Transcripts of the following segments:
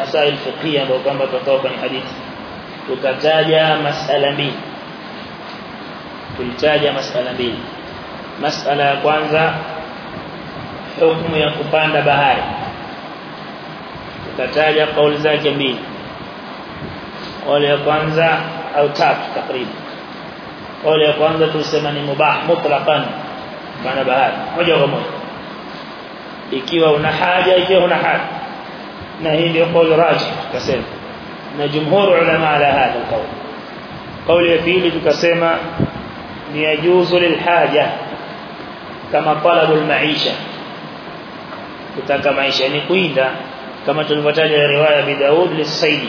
masail fiqhiyya ambayo kwamba tutatoka kwenye hadithi tukataja masala mbili tulitaja masala mbili masala ya kwanza hukumu ya kupanda bahari tukataja kauli zake mbili kauli ya kwanza au tatu takriban kauli ya kwanza tulisema ni mubah mutlaqan kupanda bahari moja kwa moja ikiwa una haja ikiwa una haja alqawl kauli ya pili tukasema ni yajuzu lilhaja kama talabu almaisha kutaka maisha ni kuinda kama tulivyotaja riwaya bi Daud lisaidi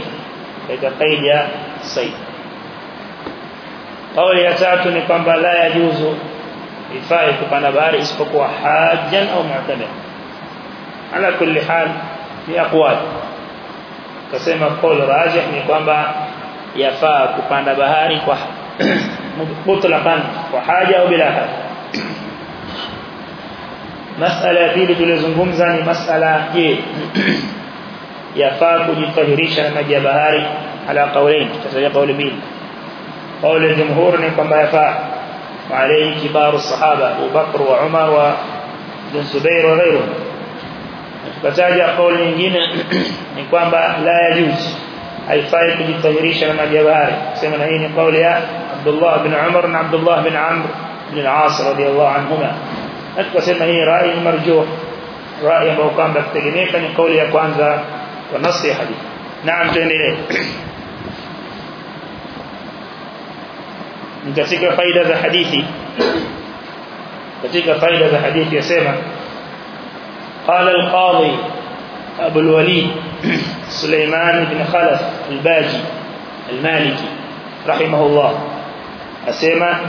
katika qaid ya said kauli ya tatu ni kwamba la yajuzu ifai kupanda bahari isipokuwa hajan au mu'tamir ala kulli hal ni aqwal kasema qaul rajih ni kwamba yafaa kupanda bahari kwa mutlaqan kwa haja au bila haja masala ya tulizungumza ni masala je yafaa kujitahirisha na maji ya bahari ala kaulain tutaja kauli mbili kauli ya jumhur ni kwamba yafaa وعليه كبار الصحابة أبو بكر وعمر وابن زبير وغيرهم tukataja kauli nyingine ni kwamba la yajuz haifai kujitahirisha na maji ya bahari sema na hii ni kauli ya Abdullah bin Umar na Abdullah bin Amr bin al-As radiyallahu anhuma na tukasema hii rai marjuh rai ambayo kwamba kutegemeka ni kauli ya kwanza wa nasi ya hadithi naam tuendelee katika faida za hadithi katika faida za hadithi yasema قال القاضي أبو الوليد سليمان بن خلف الباجي المالكي رحمه الله. أسيما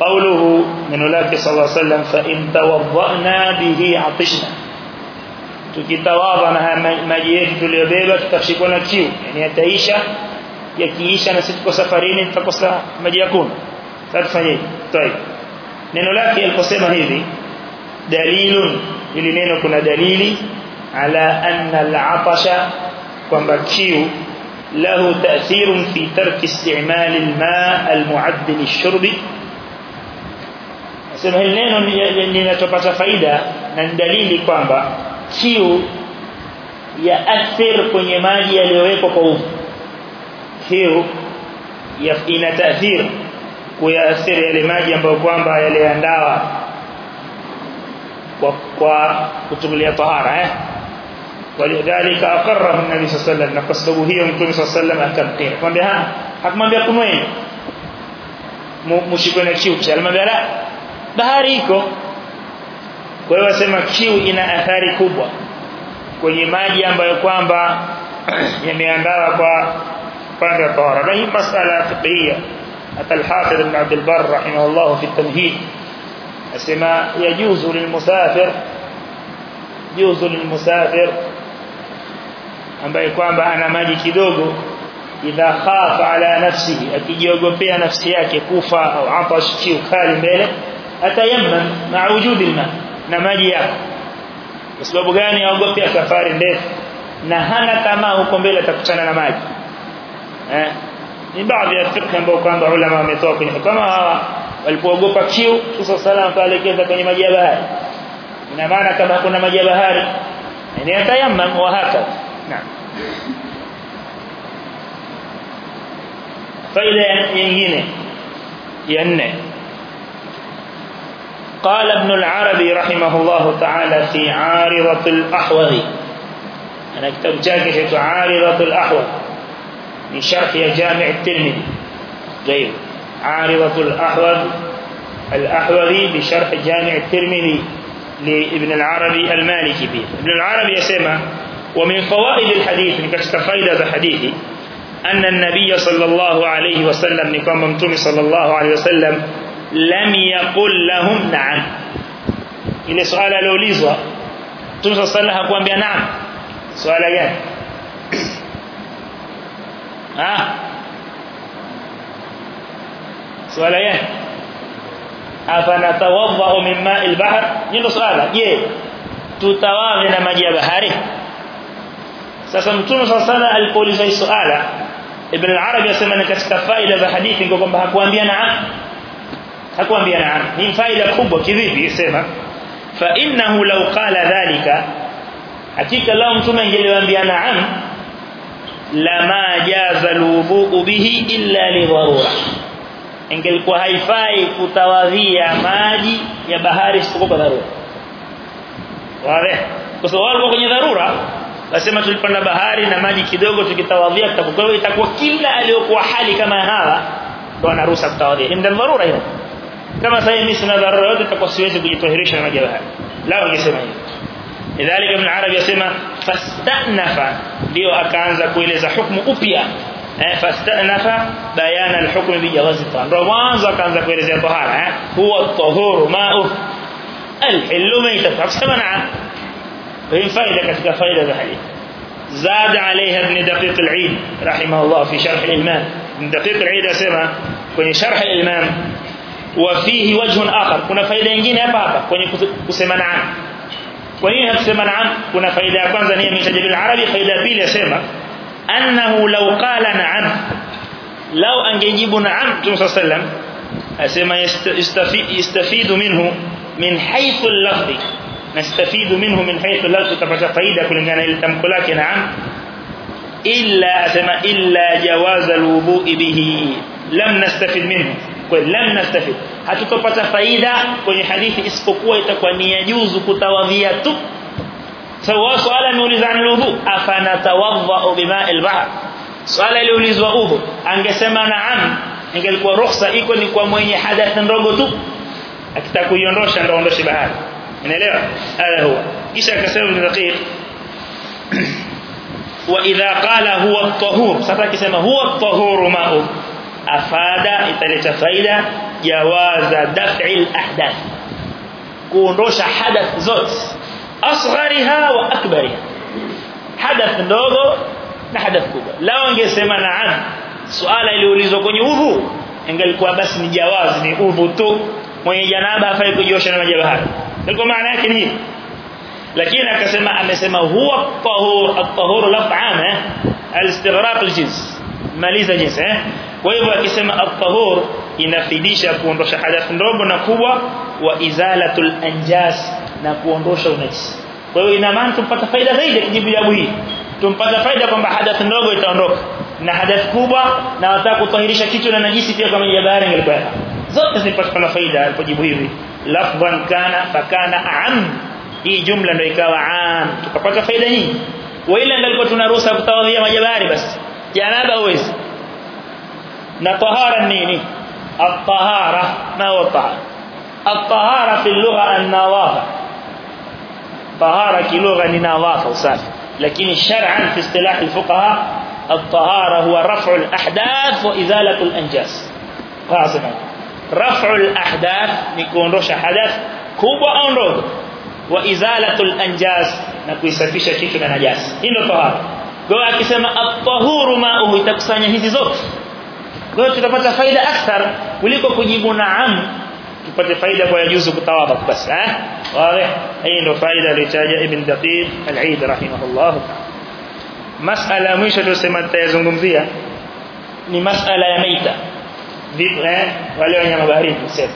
قوله من أولاك صلى الله عليه وسلم فإن توضأنا به عطشنا. تكتواضنا ما جيهت اليبيبة تفشكونا كيو يعني يتعيش يكيش أنا ستكو سفرين فقصة ما جيكون سألت طيب من أولاك القسيمة هذه دليل ili neno kuna dalili ala anna al-atasha kwamba kiu lahu ta'thirun fi tarki isti'mal al-ma' al-mu'add lish-shurb sema hili neno linatopata faida na dalili kwamba kiu ya athir kwenye maji yaliyowekwa kwa udhu kiu ina taathir kuyaathiri yale maji ambayo kwamba yaliandawa kwa kutumilia tahara eh walidhalika aqarrahu an-nabi sallallahu alayhi wasallam kwa sababu hiyo mtume sallallahu alayhi wasallam akamtia kwambia ha hakumwambia kunweni mshikwe na kiu alimwambia la bahari iko kwa hiyo wasema kiu ina athari kubwa kwenye maji ambayo kwamba yameandawa kwa pande ya tahara na hii masala fiqhiyya hata al-hafidh ibn Abd al-Barr rahimahullah fi at-tamhid asema yajuzu lilmusafir juzu lilmusafir ambaye kwamba ana maji kidogo idha khafa ala nafsihi akijiogopea nafsi yake kufa au atash kiu kali mbele atayamman ma'a wujudi alma na maji yako. Kwa sababu gani aogopea safari ndefu? Na hana tamaa huko mbele atakutana na maji. Eh? Ni baadhi ya fikra ambayo kwamba ulama wametoa kwenye kama walipoogopa kiu Musa sallam akaelekeza kwenye maji ya bahari ina maana kama kuna maji ya bahari ni atayammam wa haka naam faida nyingine ya nne قال ابن العربي رحمه الله تعالى في عارضة الأحوذ أنا كتاب جاكي عارضة الأحوذ من شرح جامع الترمذي غير عارضة الأحوذ الأحوذي بشرح جامع الترمذي لابن العربي المالكي به ابن العربي يسمى ومن فوائد الحديث نكشف فائدة الحديث أن النبي صلى الله عليه وسلم نقام ممتوم صلى الله عليه وسلم لم يقل لهم نعم. ile swala aliulizwa Mtume صلى الله عليه وسلم hakuambia naam swala gani ah swala gani afanatawadha min ma'il bahr hilo swala je tutawadha na maji ya bahari sasa mtume sallallahu alipoulizwa swala ibn al-arabi yasema ni katika faida za hadithi ngo kwamba hakuambia naam hakuambia naam ni faida kubwa kivipi sema fa innahu law qala dhalika hakika lao mtume angeliwaambia naam lama jaza alwudu bihi illa li dharura ingelikuwa haifai kutawadhia maji ya bahari isipokuwa kwa dharura wale kwa sababu walikuwa kwenye dharura nasema tulipanda bahari na maji kidogo tukitawadhia tutakuwa itakuwa kila aliyokuwa hali kama hawa ndo anaruhusa kutawadhia ndio dharura hiyo kama sasa mimi sina dharura yote itakuwa siwezi kujitohirisha na maji ya bahari lao ningesema hivyo lidhalika ibn arabi yasema fastanafa ndio akaanza kueleza hukumu upya eh fastanafa bayana alhukm bi jawazi ndio mwanzo akaanza kuelezea tahara eh huwa tahuru ma'u alhillu mayta fasema naam hii faida katika faida za زاد عليها ابن دقيق العيد رحمه الله في شرح الإمام ابن دقيق العيد أسمى kwenye شرح الإمام وفيه وجه آخر hapa hapa kwenye kusema naam kwa nini hakusema naam kuna faida ya kwanza ni imetaja bil arabi faida ya pili yasema أنه لو قال نعم لو أن يجيب نعم صلى الله عليه وسلم أسمى يستفيد منه من حيث اللفظ. نستفيد منه من حيث اللفظ. تبقى فايدة كل إن كان لتمكلاك نعم. إلا أسمى إلا جواز الوبوء به. لم نستفيد منه. قل لم نستفيد. تبقى فايدة كل حديث إسكوكوة تكواني يجوز كتواضية sawa swala ameuliza an wudu afana tawadha bima al-bahr swala iliulizwa udhu angesema naam ingelikuwa ruhusa iko ni kwa mwenye hadath ndogo tu akitaka kuiondosha ndio ondoshe bahari unaelewa haya huwa kisha akasema ibn daqiq wa idha qala huwa at-tahur sasa akisema huwa at-tahur ma'u afada italeta faida jawaza daf'i al-ahdath kuondosha hadath zote أصغرها وأكبرها. حدث نوغو نحدث كوبا. لو أنجي سمانا نعم. عن سؤال اللي وليزو كوني أوبو. إنجل كوا بس نجاواز ني أوبو تو. مني جنابا فايكو جوشنا مجابها تلكو معنى كنه لكن أكسما أمسما هو الطهور الطهور لطعام الاستغراق الجنس. ماليزة جنس ويبقى أكسما الطهور ينفديش أكون رشا حدث دوغو نكوبا. وإزالة الأنجاس na kuondosha unajisi. Kwa hiyo ina maana tumpata faida zaidi kijibu jawabu hii. Tumpata faida kwamba hadath ndogo itaondoka. Na hadath kubwa na wataka kutahirisha kitu na najisi pia kama jabari ingelikuwa zote zipata faida alipojibu hivi. Lafdhan kana fakana am. Hii jumla ndio ikawa am. Tukapata faida nyingi. Wa ila ndio tunaruhusa kutawadhia majabari basi. Janaba uwezi na tahara nini? At-tahara. Ma huwa tahara. At-tahara fi طهارة كلغة نظافة وصافة لكن الشرعا في اصطلاح الفقهاء الطهارة هو رفع الأحداث وإزالة الأنجاز قاصدا رفع الأحداث نكون رشا حدث كوب وأنرد وإزالة الأنجاز نكوي سفيشة كيشنا نجاز إنه طهارة. قواك سما الطهور ماءه تقصاني هذي زوت. قواك تتفتح فايدة أكثر. وليكو كجيبو نعم. تتفتح فايدة ويجوز كتوابك بس ها؟ أه؟ واضح اين فائدة لتاج ابن دقيق العيد رحمه الله. مسألة مش تسمى تزغومزيا ني مسألة ميتة. ذئب ولي وين بحري تسمى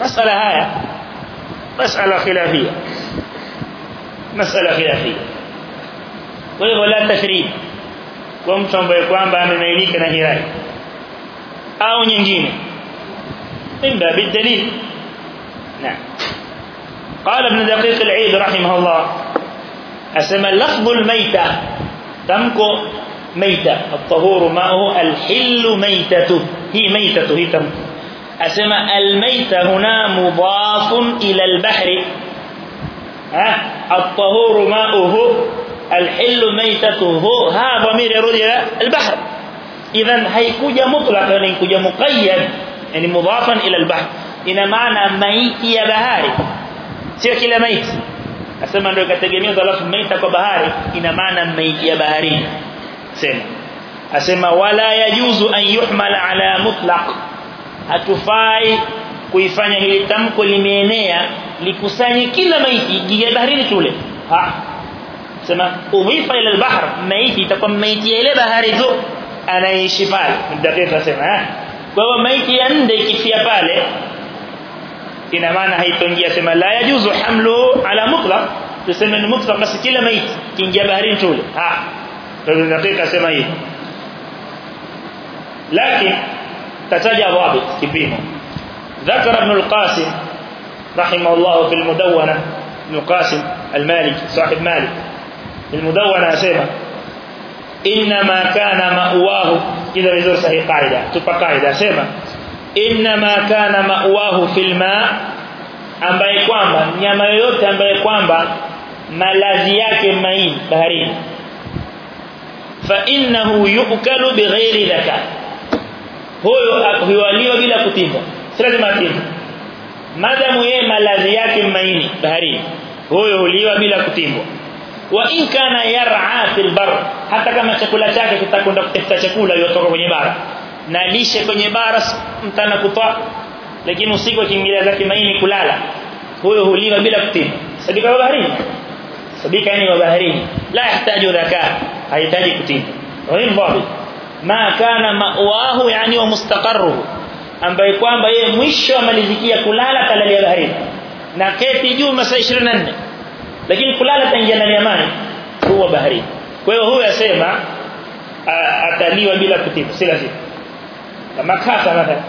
مسألة هاي. مسألة خلافية. مسألة خلافية. وهي ولا تشريع قوم تمبي كwamba amemiliki أنا hirai au nyingine inda bidalil نعم. قال ابن دقيق العيد رحمه الله أسمى لفظ الميتة. تمكو ميتة. الطهور معه الحل ميتة هي ميتة هي تمكو. أسمى الميتة هنا مضاف إلى البحر. ها؟ الطهور ماؤه الحل ميتته. ها ضمير يرد إلى البحر. إذا هيكوجا مطلق يعني يكوجا مقيد يعني مضافا إلى البحر. ina maana maiti ya bahari sio kila maiti nasema ndio ikategemea alafu maiti kwa bahari ina maana ya baharini sema asema wala yajuzu an yuhmala ala mutlaq hatufai kuifanya hili tamko limeenea likusanye kila maiti ya baharini tule ha sema udhifa ila al-bahr maiti itakuwa maiti ile bahari tu anaishi pale ndio tunasema eh kwa hiyo maiti ya nde ikifia pale ina maana haitoingia sema la yajuzu hamlu ala mutlaq tuseme ni mutlaq basi kila maiti kiingia baharini tule ha ndio dakika sema hivi lakini tataja dhabit kipimo ذكر ابن القاسم رحمه الله في المدونة ابن القاسم المالك صاحب مالك المدونة أسيما إنما كان مأواه إذا بزور صحيح قاعدة تبقى قاعدة أسيما inma kana ma'wahu fil ma ambaye kwamba mnyama yoyote ambaye kwamba malazi yake maini baharini. Fa innahu yu'kalu bighairi dhaka. Huyo huwaliwa bila kutimba sirati lazima madamu yeye malazi yake maini baharini. Huyo huliwa bila kutimbwa wa in kana yar'a fil bar hata kama chakula chake kitakwenda kutafuta chakula yotoka kwenye bara na lishe kwenye bara mtana kutoa lakini usiku akiingilia zake maini kulala. Huyo huliwa bila kutibu. Sadika wa baharini? Sadika yani wa baharini. La yahitaji dhaka hahitaji kutibu. Mbali ma kana ma'wahu yani wa mustaqarruhu. Ambaye kwamba yeye mwisho amalizikia kulala kalalia baharini. Na keti juu masaa 24 lakini kulala taingia ndani ya maji huwa baharini. Kwa hiyo huyo asema ataliwa bila kutibu si lazima kama kasa mathalan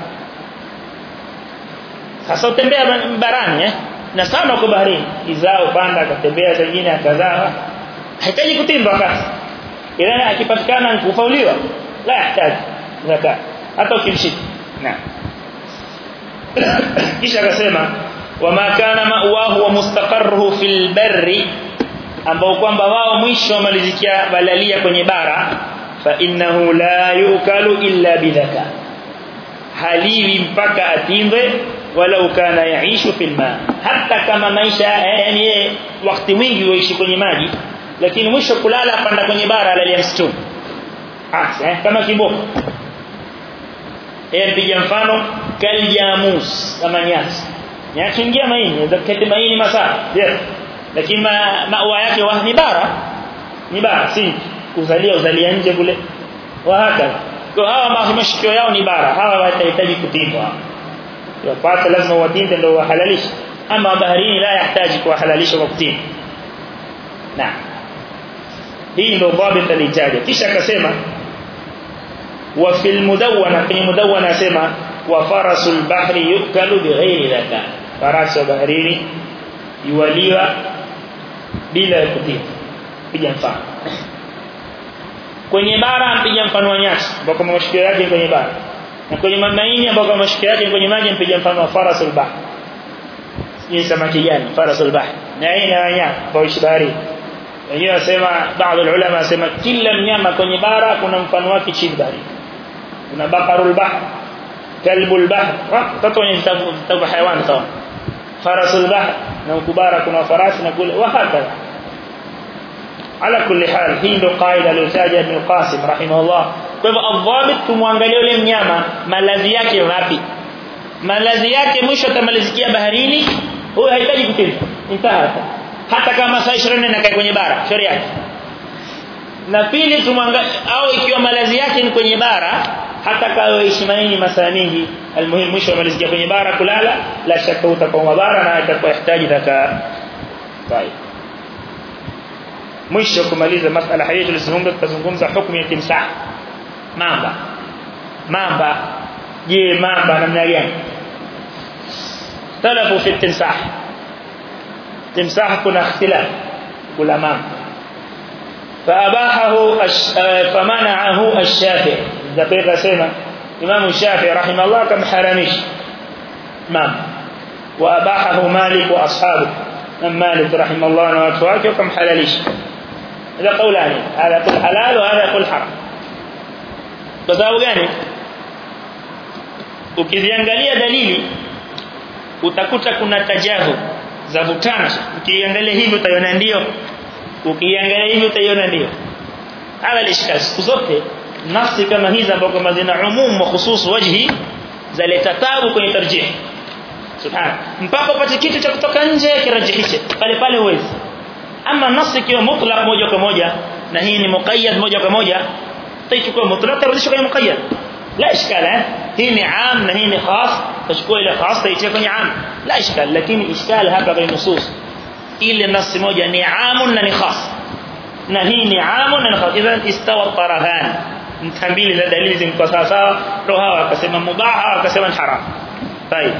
sasa utembea barani eh na sana uko baharini izao panda akatembea zingine akazaa hahitaji kutimba kasa ila akipatikana kufauliwa la yahitaji zakat hata ukimshika naam kisha akasema wama kana ma'wahu wa mustaqarruhu fil barri ambao kwamba wao mwisho wamalizikia balalia kwenye bara fa innahu la yukalu illa bidhaka haliwi mpaka atimbe wala ukana yaishu fil ma. Hata kama maisha yani yeye wakati mwingi waishi kwenye maji lakini mwisho kulala panda kwenye bara alalia msituni. Ah eh, kama kiboko. Yeye mpiga mfano kaljamus kama nyasi. Nyasi ingia maini zakati maini masaa yes lakini ma, maua yake ni bara. Ni bara si kuzalia uzalia nje kule. Wa haka kwa hawa mashikio yao ni bara hawa watahitaji kutimwa yapata lazima watinde ndio wahalalishe ama baharini la yahitaji kuhalalisha kwa kutimwa na hii ndio dhabit alitaja kisha akasema wa fil mudawwana kwenye mudawwana asema wa farasul bahri yukalu bighairi zaka farasi baharini yuwaliwa bila kutii piga mfano kwenye bara mpiga mfano wa nyasi ambako mashikio yake kwenye bara na kwenye maini ambako mashikio yake kwenye maji mpiga mfano wa farasul bahr ni samaki gani farasul bahr na aina ya wanyama ambao ishi baharini wenyewe wasema baadhi ya ulama wasema kila mnyama kwenye bara kuna mfano wake chini baharini kuna bakarul bahr kalbul bahr watoto wenye vitabu hayawani sawa farasul bahr na ukubara kuna farasi na kule wa hakadha ala kulli hal hii ndo qaida aliyotaja Ibn Qasim rahimahullah kwa hivyo adhabit tumwangalie yule mnyama malazi yake wapi malazi yake mwisho atamalizikia baharini huyo hahitaji kutimba intaha hata kama saa 24 nakaa kwenye bara shauri yake na pili tumwangalie au ikiwa malazi yake ni kwenye bara hata kawa ishimaini masaa mingi almuhimu mwisho amalizikia kwenye bara kulala la shaka utakuwa bara na atakuwa yahitaji zaka طيب mwisho kumaliza masala hii tulizungumza tutazungumza hukumu ya timsah mamba mamba je mamba namna gani talafu fi timsah timsah kuna ikhtilaf kula mamba فأباحه فمنعه الشافعي دقيقة سنة إمام الشافعي رحمه الله كم حرمش مام وأباحه مالك وأصحابه من مالك رحمه الله وأتواك وكم حلالش هذا قولان هذا يقول حلال وهذا يقول حرام بسبب gani ukiziangalia dalili utakuta kuna tajahu za vutana ukiangalia hivi utaiona ndio ukiangalia hivi utaiona ndio hapa lishika siku zote nafsi kama hizi ambazo kama zina umum wa khusus wajhi zaleta tabu kwenye tarjih subhana mpaka upate kitu cha kutoka nje kirajihishe pale pale huwezi أما النص كيو مطلق موجو كموجا نهيني مقيد موجه كموجه تيشكو مطلق تردشو كي مقيد لا إشكال ها، هيني عام نهيني خاص تشكو إلى خاص تيشكوني عام لا إشكال لكن إشكال هكا غير نصوص إلا النص موجا نعام نهيني خاص نهيني عام نهيني خاص إذن استوى الطرفان نتحمل إلى دليل زي مقصاصا روها وكسما مباحا وكسما حرام طيب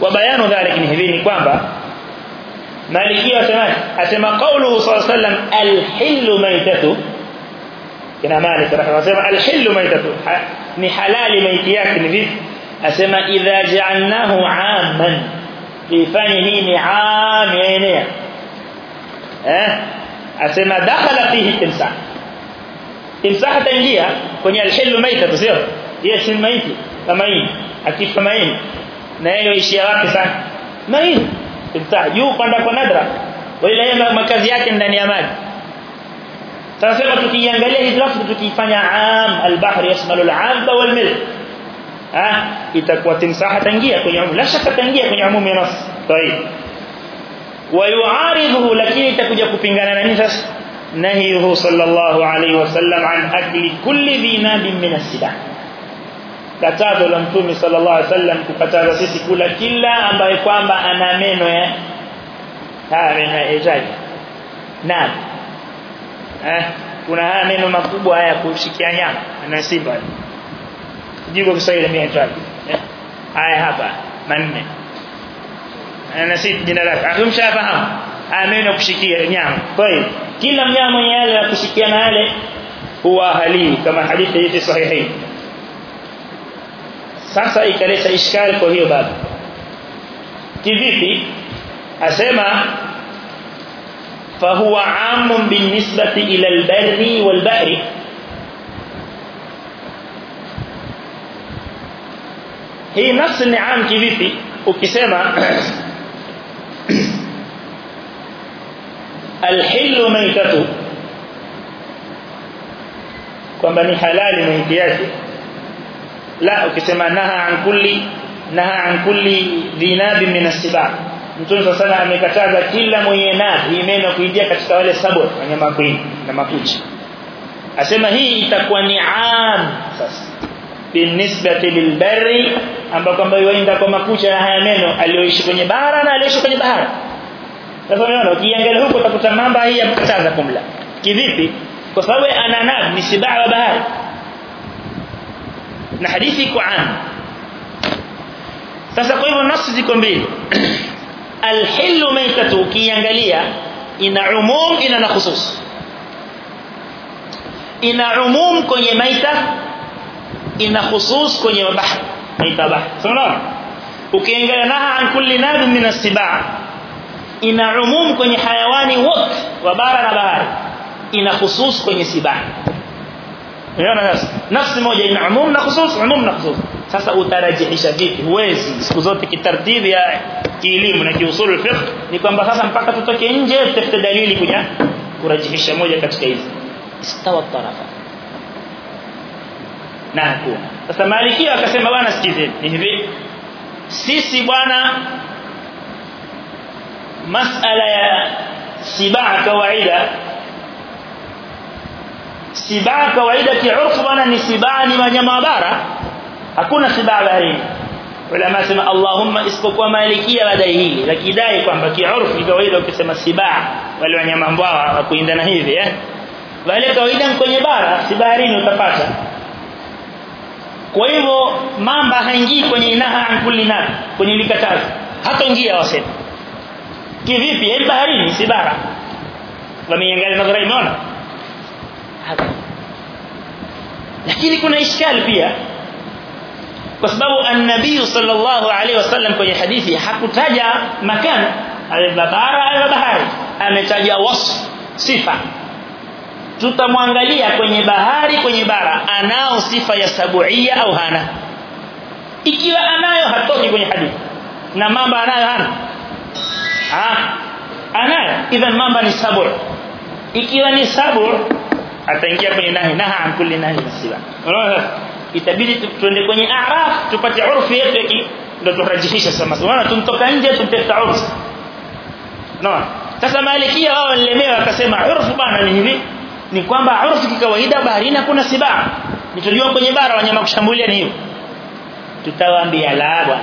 وبيان ذلك نهيني كوانبا مالكي أسمان أسمى قوله صلى الله عليه وسلم الحل ميتته. كنا مالك رحمه أسمى الحل ميتته. نحلال ميتياك نفيد أسمى إذا جعلناه عاما. في مين نعام يعني أسمى دخل فيه التمساح. التمساح تنجيها. كني الحل ميته تصير هي سن ميتي فمين أكيد فمين نايلو إشياء رابسة مين timsah juu panda kwa nadra wala yeye makazi yake ndani ya maji sasa tukiangalia hizi lafzi tukifanya am al-bahr yashmalu milk ah itakuwa timsaha tangia kwenye umum la shaka tangia kwenye umum ya nas tayib ويعارضه lakini itakuja kupingana na nini sasa nahihu sallallahu alayhi wasallam an akli kulli dhinabin min as-sibah katazo la mtume sallallahu alayhi wasallam kukataza sisi kula kila ambaye kwamba ana meno ya haya meno ya ejaji naam eh kuna haya meno makubwa haya kushikia nyama na simba jibu Kiswahili mimi nitaji haya hapa manne na si jina lake akumshafahamu haya meno kushikia nyama kwa hiyo kila mnyama yale ya kushikia na yale huwa halili kama hadithi hii sahihi sasa ikaleta ishkali kwa hiyo baba kivipi asema فهو عام بالنسبة إلى البر والبحر nafsi ni am kivipi ukisema alhillu maitatu kwamba ni halali maiti yake la ukisema naha an kulli naha an kulli dhinabi min as-sibah Mtume sana amekataza kila mwenye nabi neno kuingia katika wale sabo wanyama kuini na makuchi. Asema hii itakuwa ni am sasa. Binisbati lilbari ambao kwamba yuenda kwa makucha na haya meno aliyoishi kwenye bara na aliyoishi kwenye bahari. Sasa unaona ukiangalia huko utakuta mamba hii ya kumla. Kivipi? Kwa sababu ana nabi ni sibaa wa bahari. Na hadithi iko am. Sasa kwa hivyo nafsi ziko mbili. alhillu maitatu ukiangalia ina umum ina na khusus ina umum kwenye maita ina khusus kwenye bahari maita bahari sawa ukiangalia naha an kulli nabi min as-sibaa ina umum kwenye hayawani wote wa bara na bahari ina khusus kwenye sibaa unaona sasa nafsi moja ina umum na khusus umum na khusus sasa utarajihisha vipi huwezi siku zote kitartibu ya kielimu na kiusul fiqh ni kwamba sasa mpaka tutoke nje tutafute dalili kuja kurajihisha moja katika hizi istawa tarafa na hakuna sasa maliki akasema bwana sikizeni ni hivi sisi bwana masala ya sibaa kawaida sibaa kawaida kiurfu bwana ni sibaa ni wanyama wa bara. Hakuna sibaa baharini. Ulama sema Allahumma isipokuwa malikia ladai hili lakidai kwamba kiurfu kawaida ukisema sibaa wale wanyama ambao hawakuindana hivi eh? Wale kawaida kwenye bara si baharini utapata. Kwa hivyo mamba haingii kwenye inaha ankuli na kwenye likatazo hata ingia wasema kivipi? Hii baharini si bara. Wameiangalia nadhara imeona lakini kuna ishkali pia. Kwa sababu an-nabii sallallahu alaihi wasallam kwenye hadithi hakutaja makan. Al-bara al-bahari ametaja wasf sifa. Tutamwangalia kwenye bahari kwenye bara anao sifa ya sabuia au hana. Ikiwa anayo hatoki kwenye hadithi. Na mamba anayo hana. Ah anayo. Idhan mamba ni sabu ikiwa ni sabu ataingia kwenye nahi. Naha an kulli nahi nasiba. Unaona? Itabidi tuende kwenye araf tupate urfu yetu ndio turajihisha sasa unaona tumtoka nje tumtafuta urfu no sasa malikia wao walilemewa akasema urfu bana ni hivi. Ni kwamba urfu kikawaida baharini hakuna siba. Nitojua kwenye bara wanyama kushambulia ni hiyo. Tutawaambia la bwana.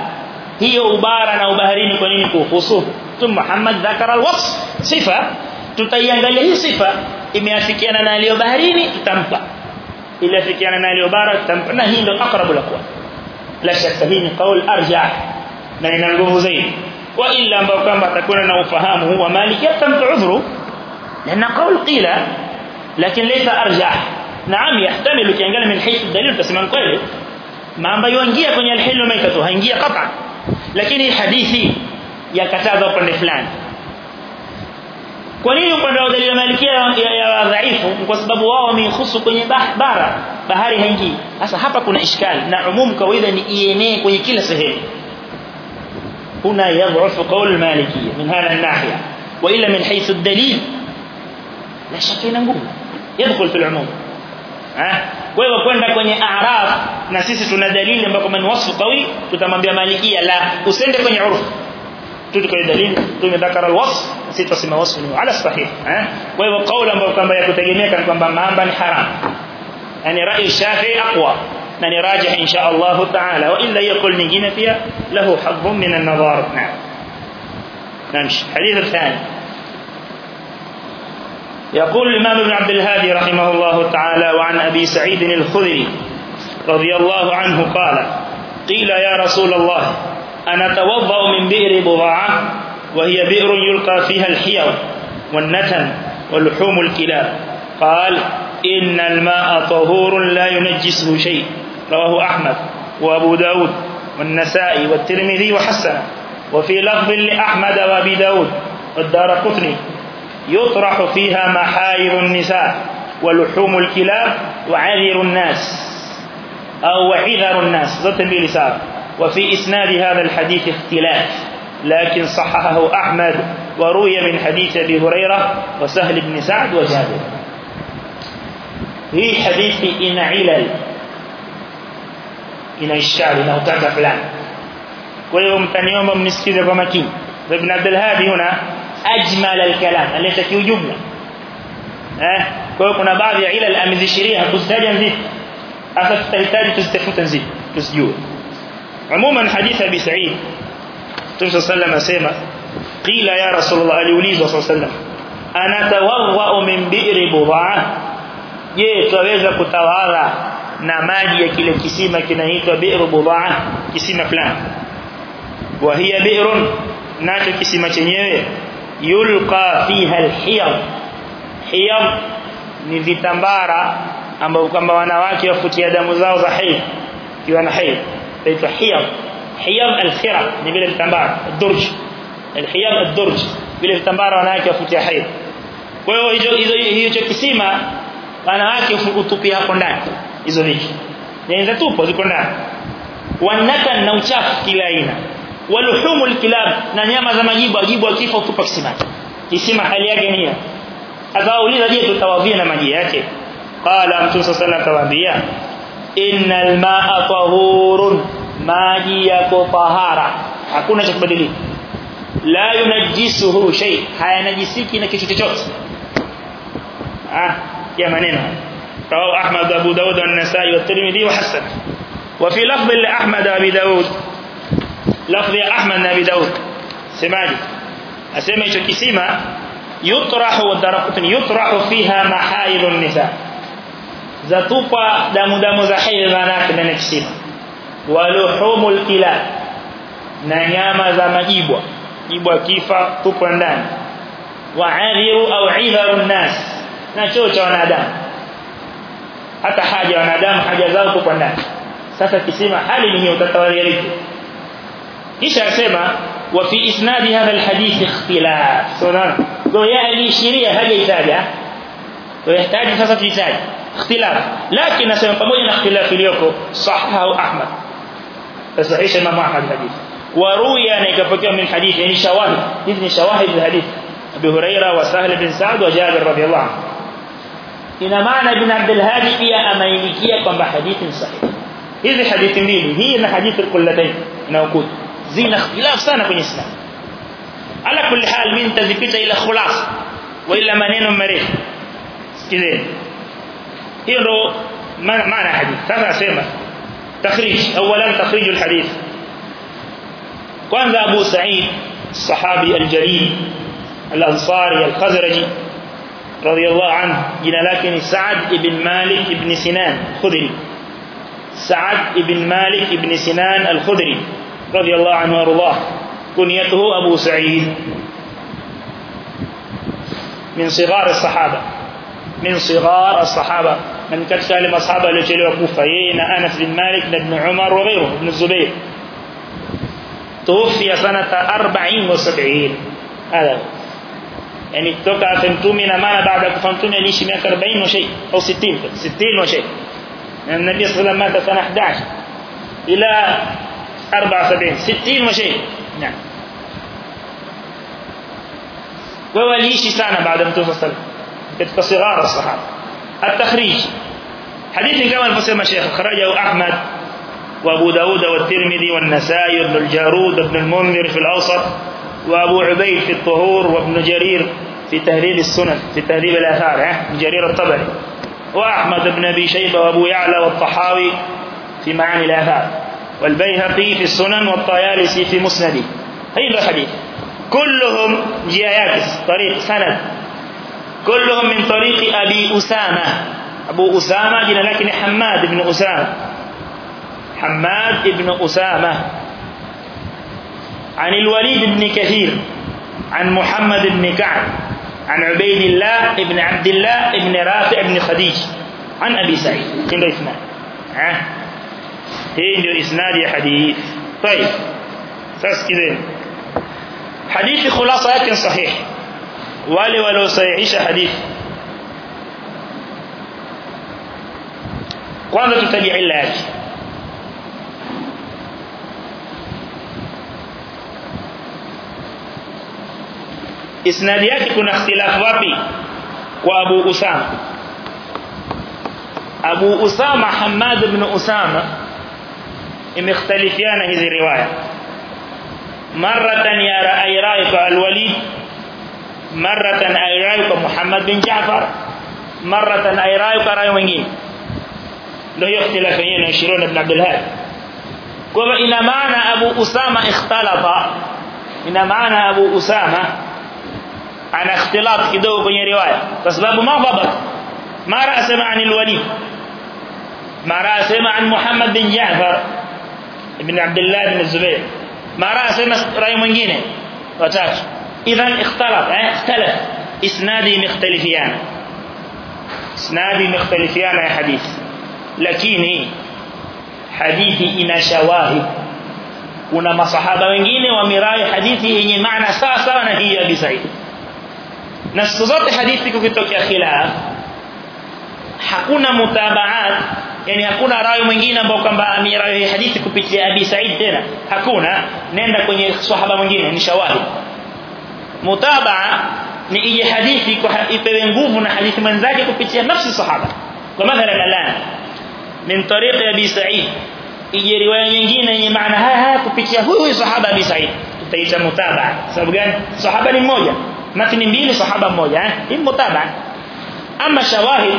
Hiyo ubara na ubaharini kwa nini kuhusu? Tu Muhammad dhakara alwasf. Sifa tutaiangalia hii sifa imeafikiana na aliyo baharini tutampa ile afikiana na aliyo bara tutampa na hii ndio akrabu la kwa la shaka hii ni kaul arjah na ina nguvu zaidi wa illa ambao kwamba atakuwa na ufahamu huwa maliki atampa udhuru لأن قول قيل لكن ليس أرجح نعم يحتمل ukiangalia من حيث الدليل تسمع kweli mambo yoingia kwenye alhilu maitatu haingia qata lakini hadithi yakataza upande fulani kwa nini upande wa dalili malikia ya, ya dhaifu kwa sababu wao wamehusu kwenye bara bahari haingii sasa hapa kuna ishkali na umum kawaida ni ienee kwenye kila sehemu هنا يضعف قول المالكية من هذا الناحية وإلا من حيث الدليل لا شك نقول يدخل في العموم kwa hiyo kwenda kwenye a'raf na sisi tuna dalili ambapo ni wasfu qawi tutamwambia malikia la usende kwenye urf kwenye dalili tumedhakara alwasf sisi tusema wasfu ni ala sahih eh kwa hiyo kauli ambayo kwamba ya kutegemea kan kwamba mamba ni haram yani rai shafi aqwa na ni rajih insha Allah taala wa illa yakul nyingine pia lahu hadhun min an-nadhar na'am نمشي حديث الثاني يقول الإمام ابن عبد الهادي رحمه الله تعالى وعن أبي سعيد الخدري رضي الله عنه قال قيل يا رسول الله أنا توضأ من بئر بضاعة وهي بئر يلقى فيها الحيض والنتن ولحوم الكلاب قال إن الماء طهور لا ينجسه شيء. رواه أحمد وأبو داود والنسائي والترمذي وحسنه وفي لفظ لأحمد وأبي داود والدار قطني يطرح فيها محايض النساء ولحوم الكلاب وعذر الناس أو وعذر الناس. ذات بلسان وفي إسناد هذا الحديث اختلاف لكن صححه أحمد وروي من حديث أبي هريرة وسهل بن سعد وجابر. هي حديث إن علل إن الشعر إنه تعرف فلان. ويوم تنيوم من السيدة ومكين ابن عبد الهادي هنا aleta kiujumla eh kwa hiyo kuna baadhi ya ila amezishiria hakuzitaja nzito hasa tutahitaji tuzitafute nzito tusijue عموما حديث أبي سعيد. تمسى صلى الله عليه وسلم قيل يا رسول الله عليه وليه صلى الله عليه وسلم أنا توضأ من بئر بضعة يه تواجه كتوارا نمالي كلا كسيمة كنهيك بئر بضعة كسيمة فلان. وهي بئر ناكو كسيمة نيوي يلقى فيها الحيض. حيض نذي tambara ambao kwamba wanawake wafutia damu zao za haid kiwa na haid ليس حيام حيام السرة نبيل التنبار الدرج. الحيام الدرج بيل التنبار وناك يفوت يحيام ويو إيجو إيجو كسيما وناك يفوت بيها قندان إيجو ليك ينزل يعني توبو زي قندان وانتا نوشاف كلاينا. ولحوم الكلاب نانياما زما جيبو جيبو كيفو توبو كسيما كسيما حاليا جنيا هذا أوليد ذي تتوافيه نما جيهاك قال أمتون سسلا تتوافيه إن الماء طهور. Maji yako tahara hakuna cha kubadilika la yunajjisuhu shay hayanajisiki na kitu chochote ah ya maneno رواه أحمد أبو داود والنسائي والترمذي وحسن وفي لفظ لأحمد أبي داود لفظ أحمد أبي داود سماجي أسمى yutrahu wadaraqutni yutrahu fiha mahaidun nisa zatupa damu damu za haidh manake ndani kisima waluhumul kilab na nyama za majibwa jibwa kifa tupa ndani wa'adhiru au idharu nas na choo cha wanadamu hata haja wanadamu haja zao tupa ndani sasa kisima hali ni hiyo utatawalia vipi kisha asema wa fi isnadi hadha alhadith ikhtilaf sunan kwa ya alishiria hajaitaja kwa yahitaji sasa tuhitaji ikhtilaf lakini asema pamoja na ikhtilaf iliyoko sahahu ahmad sahihisha imam ahmad hadith waruya na ikapokea min hadith yani shawahid hizi ni shawahid hadith Abu Huraira wa Sahal bin Sa'd wa Jabir radhiyallahu anhu ina maana ibn Abdul Hadi pia amainikia kwamba hadithi ni sahihi hizi hadithi mbili hii na hadithi al-kullatayn inayokuja zina ikhtilaf sana kwenye Islam ala kulli hal mimi nitazipita ila khulasa wa ila maneno marefu sikizeni hiyo ndo maana hadith sasa asema تخريج. أولا تخريج الحديث. كان أبو سعيد الصحابي الجليل الأنصاري الخزرجي رضي الله عنه إلى لكن سعد بن مالك بن سنان الخدري. سعد بن مالك بن سنان الخدري رضي الله عنه وأرضاه. كنيته أبو سعيد. من صغار الصحابة. من صغار الصحابة. من كتك لما أصحابه اللي جلوا كوفة يينا أنس بن مالك بن عمر وغيره بن الزبير. توفي سنة أربعين وسبعين. هذا يعني توقع فهمتومي نمانا بعد فهمتومي ليش مئة أربعين وشيء أو ستين ستين وشيء. يعني النبي صلى الله عليه وسلم مات سنة 11 إلى 74 ستين وشيء. نعم. ووليشي سنة بعد متوفى صلى الله عليه وسلم katika صغار الصحابة. التخريج. حديث كما الفسر الشيخ خرجه أحمد وأبو داود والترمذي والنسائي وابن الجارود وابن المنذر في الأوسط وأبو عبيد في الطهور وابن جرير في تهذيب السنن في تهذيب الآثار ابن جرير الطبري. وأحمد بن أبي شيبة وأبو يعلى والطحاوي في معاني الآثار. والبيهقي في السنن والطيالسي في مسنده هذا الحديث. كلهم جياياكس طريق سند. كلهم من طريق أبي أسامة. أبو أسامة جنا لكن حماد بن أسامة. حماد بن أسامة. عن الوليد بن كثير. عن محمد بن كعب. عن عبيد الله بن عبد الله بن رافع بن خديج. عن أبي سعيد. كم إسناد. ها؟ هي isnadi ya hadith طيب. sasa kizeni hadithi khulasa yake sahih wale waliosahihisha hadithi kwanza tutaji illa yake isnadi yake kuna ikhtilaf wapi kwa Abu Usama Abu Usama Hamad ibn Usama imekhtalifiana hizi riwaya maratan ya ra'ayka al-Walid maratan ayrayu kwa Muhammad bin Jaafar maratan ayrayu kwa rayu mwingine ndio hiyo ikhtilafu yenyewe na 20 ibn Abdul Hadi kwa hivyo ina maana Abu Usama ikhtalafa ina maana Abu Usama ana ikhtilaf kidogo kwenye riwaya kwa sababu madhabat mara asema an al-Walid mara asema an Muhammad bin Jaafar ibn Abdullah ibn Zubair mara asema rayu mwingine watatu اذا ذ اختلط اختلف. إسنادي مختلفيان. إسنادي مختلفيان يا حديث. لكن إيه؟ حديثي إنا شواهد. كنا م ص ح ومراي حديثي إني معنى ساسا أنا هي أبي سعيد. نسقط حديثك في توكيا خلاف حكونا متابعات. يعني حكونا راي وين بوكام بامي راي حديثك في أبي سعيد هنا حكونا نندى كوني ص ح ا ب شواهد. Mutabaa ni ije hadithi kwa ipewe nguvu na hadithi mwenzake kupitia nafsi sahaba kwa mathalan alana min tariqi abi sa'id ije riwaya nyingine yenye maana haya haya kupitia huyu huyu sahaba abi sa'id tutaita mutabaa sababu gani sahaba ni mmoja matni mbili sahaba mmoja eh hii mutabaa ama shawahid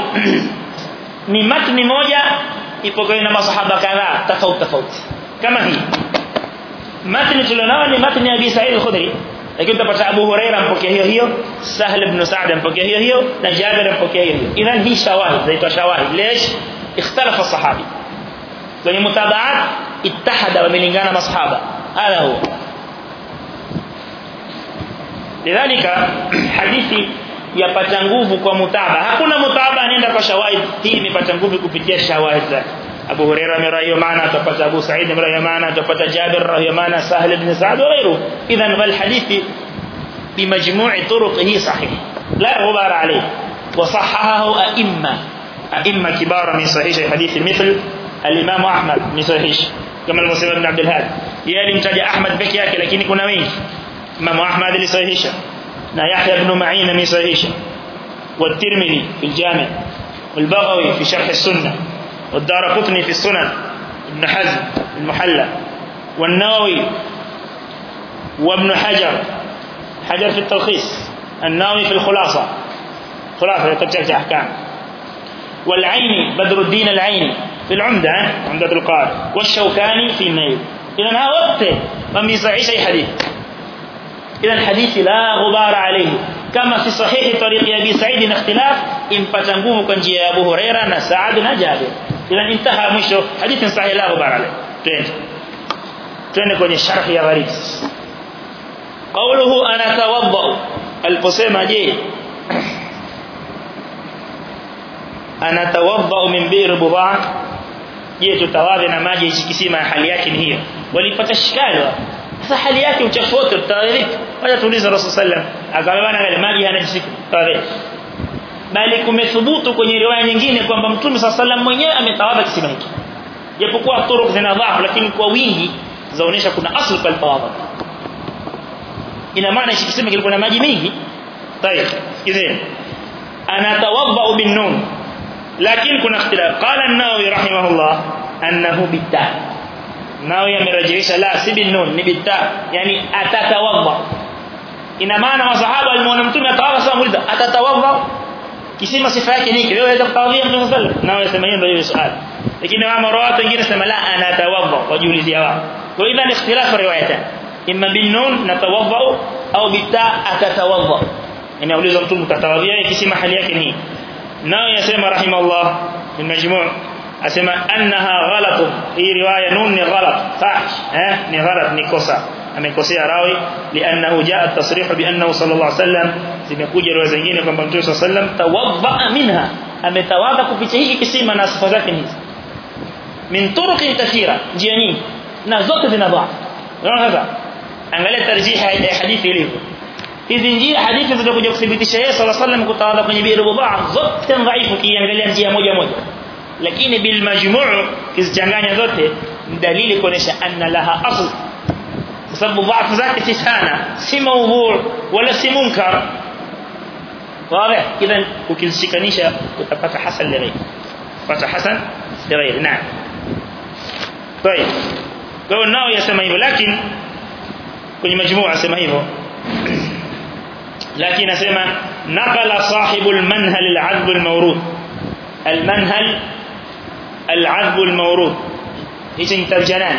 ni matni moja ipokewa na masahaba kadhaa tofauti tofauti kama hii matni tulionao ni matni ya abi sa'id al-khudri lakini utapata Abu Huraira mpokea hiyo hiyo Sahl ibn Sa'd mpokea hiyo hiyo na Jabir mpokea hiyo hiyo idhan hii shawahid zaitwa shawahid ليش اختلف الصحابي kwenye mutabaat ittahada wamelingana masahaba hadha huwa lidhalika hadithi yapata nguvu kwa mutaba hakuna mutaba anaenda kwa shawahid hii imepata nguvu kupitia shawahid zake أبو هريرة من رأي معنا تفت أبو سعيد من رأي معنا تفت جابر رأي معنا سهل بن سعد وغيره اذا فالحديث بمجموع طرقه صحيح لا غبار عليه وصححه أئمة أئمة كبار من صحيح الحديث مثل الإمام أحمد من صحيح كما المسلم بن عبد الهاد يا متجع أحمد بك ياك لكن يكون وين إمام أحمد لصحيح نايحي بن معين من صحيح والترمذي في الجامع والبغوي في شرح السنة والدارقطني في السنن ابن حزم المحلى والنووي وابن حجر حجر في التلخيص النووي في الخلاصة خلاصة تبتك أحكام والعيني بدر الدين العيني في العمدة عمدة القارئ والشوكاني في النيل. إذا ها وقت من يصحيح أي حديث. إذا الحديث لا غبار عليه. كما في صحيح طريق أبي سعيد اختلاف إن فتنقوه كنجي أبو هريرة نسعد نجابر إذا انتهى مشو حديث صحيح لا غبار عليه تين تين كوني شرح يا غريب قوله أنا توضع القسيمة جي أنا توضع من بير ببع جي تتواضع ما جي كسيمة حالياك هي ولفتشكال حالياك وتشفوت التواضع وجدت رسول الله صلى الله عليه وسلم أقول لك ما جي أنا جسيك bali kumethubutu kwenye riwaya nyingine kwamba mtume sallam mwenyewe ametawadha kisima hiki japokuwa turuq zina dhaifu lakini kwa wingi zaonesha kuna asli kwa tawadha ina maana kisima kilikuwa na maji طيب كذا أنا اتوضا بالنون لكن كنا اختلاف قال النووي رحمه الله انه بالتاء النووي amerejesha la si بالنون ni بالتاء yani atatawadha ina maana masahaba walimuona mtume atawadha sasa muuliza atatawadha kisima sifa yake nini wewe unaweza kutawadhia mtume sallallahu wasallam nawe sema hiyo ndio swali lakini kama rawat wengine sema la anatawadha wajiulizia wao kwa hivyo ni ikhtilafu riwayatan imma بالنون natawadha au bitaa atatawadha inaulizwa mtu mtatawadhia kisima hali yake ni nao yasema rahimallah fi majmu' asema annaha ghalat hii riwaya nun ni ghalat fahsh eh ni ghalat ni kosa amekosea rawi lianahu jaa at-tasrih bi annahu sallallahu alayhi wasallam zimekuja riwaya zingine kwamba mtume sallallahu alayhi wasallam tawadha minha ametawadha kupitia hiki kisima na sifa zake hizi min turuqi kathira njia nyingi na zote zina dhaifu unaona sasa angalia tarjihi ya hadithi ilivyo hizi njia hadithi zilizokuja kuthibitisha yeye sallallahu alayhi wasallam kutawadha kwenye bi'r budaa zote dhaifu kiangalia njia moja moja lakini bil majmu' kizichanganya zote dalili kuonesha anna laha asl sababu dhaifu zake si sana si maudhu wala si munkar واضح اذا ukizishikanisha utapata hasan lighairi pata hasan lighairi naam طيب kwa nao yasema hivyo lakini kwenye majmua asema hivyo lakini asema naqala sahibul manhal al-'adb al-mawrud al-manhal al-'adb al-mawrud hichi ni tarjanan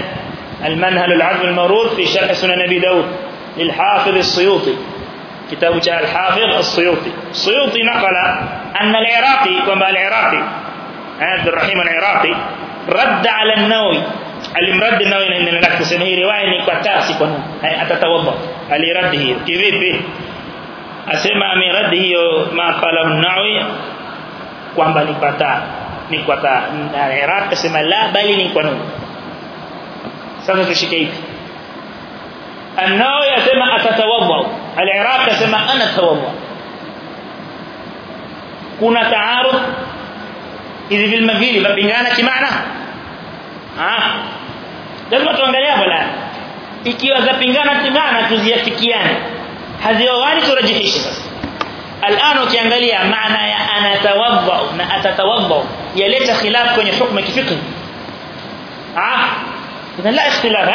المنهل العظم المروض في شرح سنن أبي داود للحافظ الصيوطي كتاب جاء الحافظ الصيوطي الصيوطي نقل أن العراقي وما العراقي؟ عبد الرحيم العراقي رد على النووي. المرد النووي إن لك تسمى هي رواية نكتاس يكون هي أتتوضع اللي رد هي. كيف أسمى من رد هي ما قاله النووي. وما نكتاس نكتاس العراق تسمى لا بل نكتاس sasa tushike hivi an-nawi asema atatawadha al-Iraq asema ana tawadha kuna taarud hivi vilma vili vipingana kimaana ah lazima tuangalie bwana ikiwa zapingana timana tuziafikiane haziowani turajihishe sasa الان ukiangalia maana ya anatawadha na atatawadha yaleta khilaf kwenye hukumu kifiqh ah إذا لا اختلاف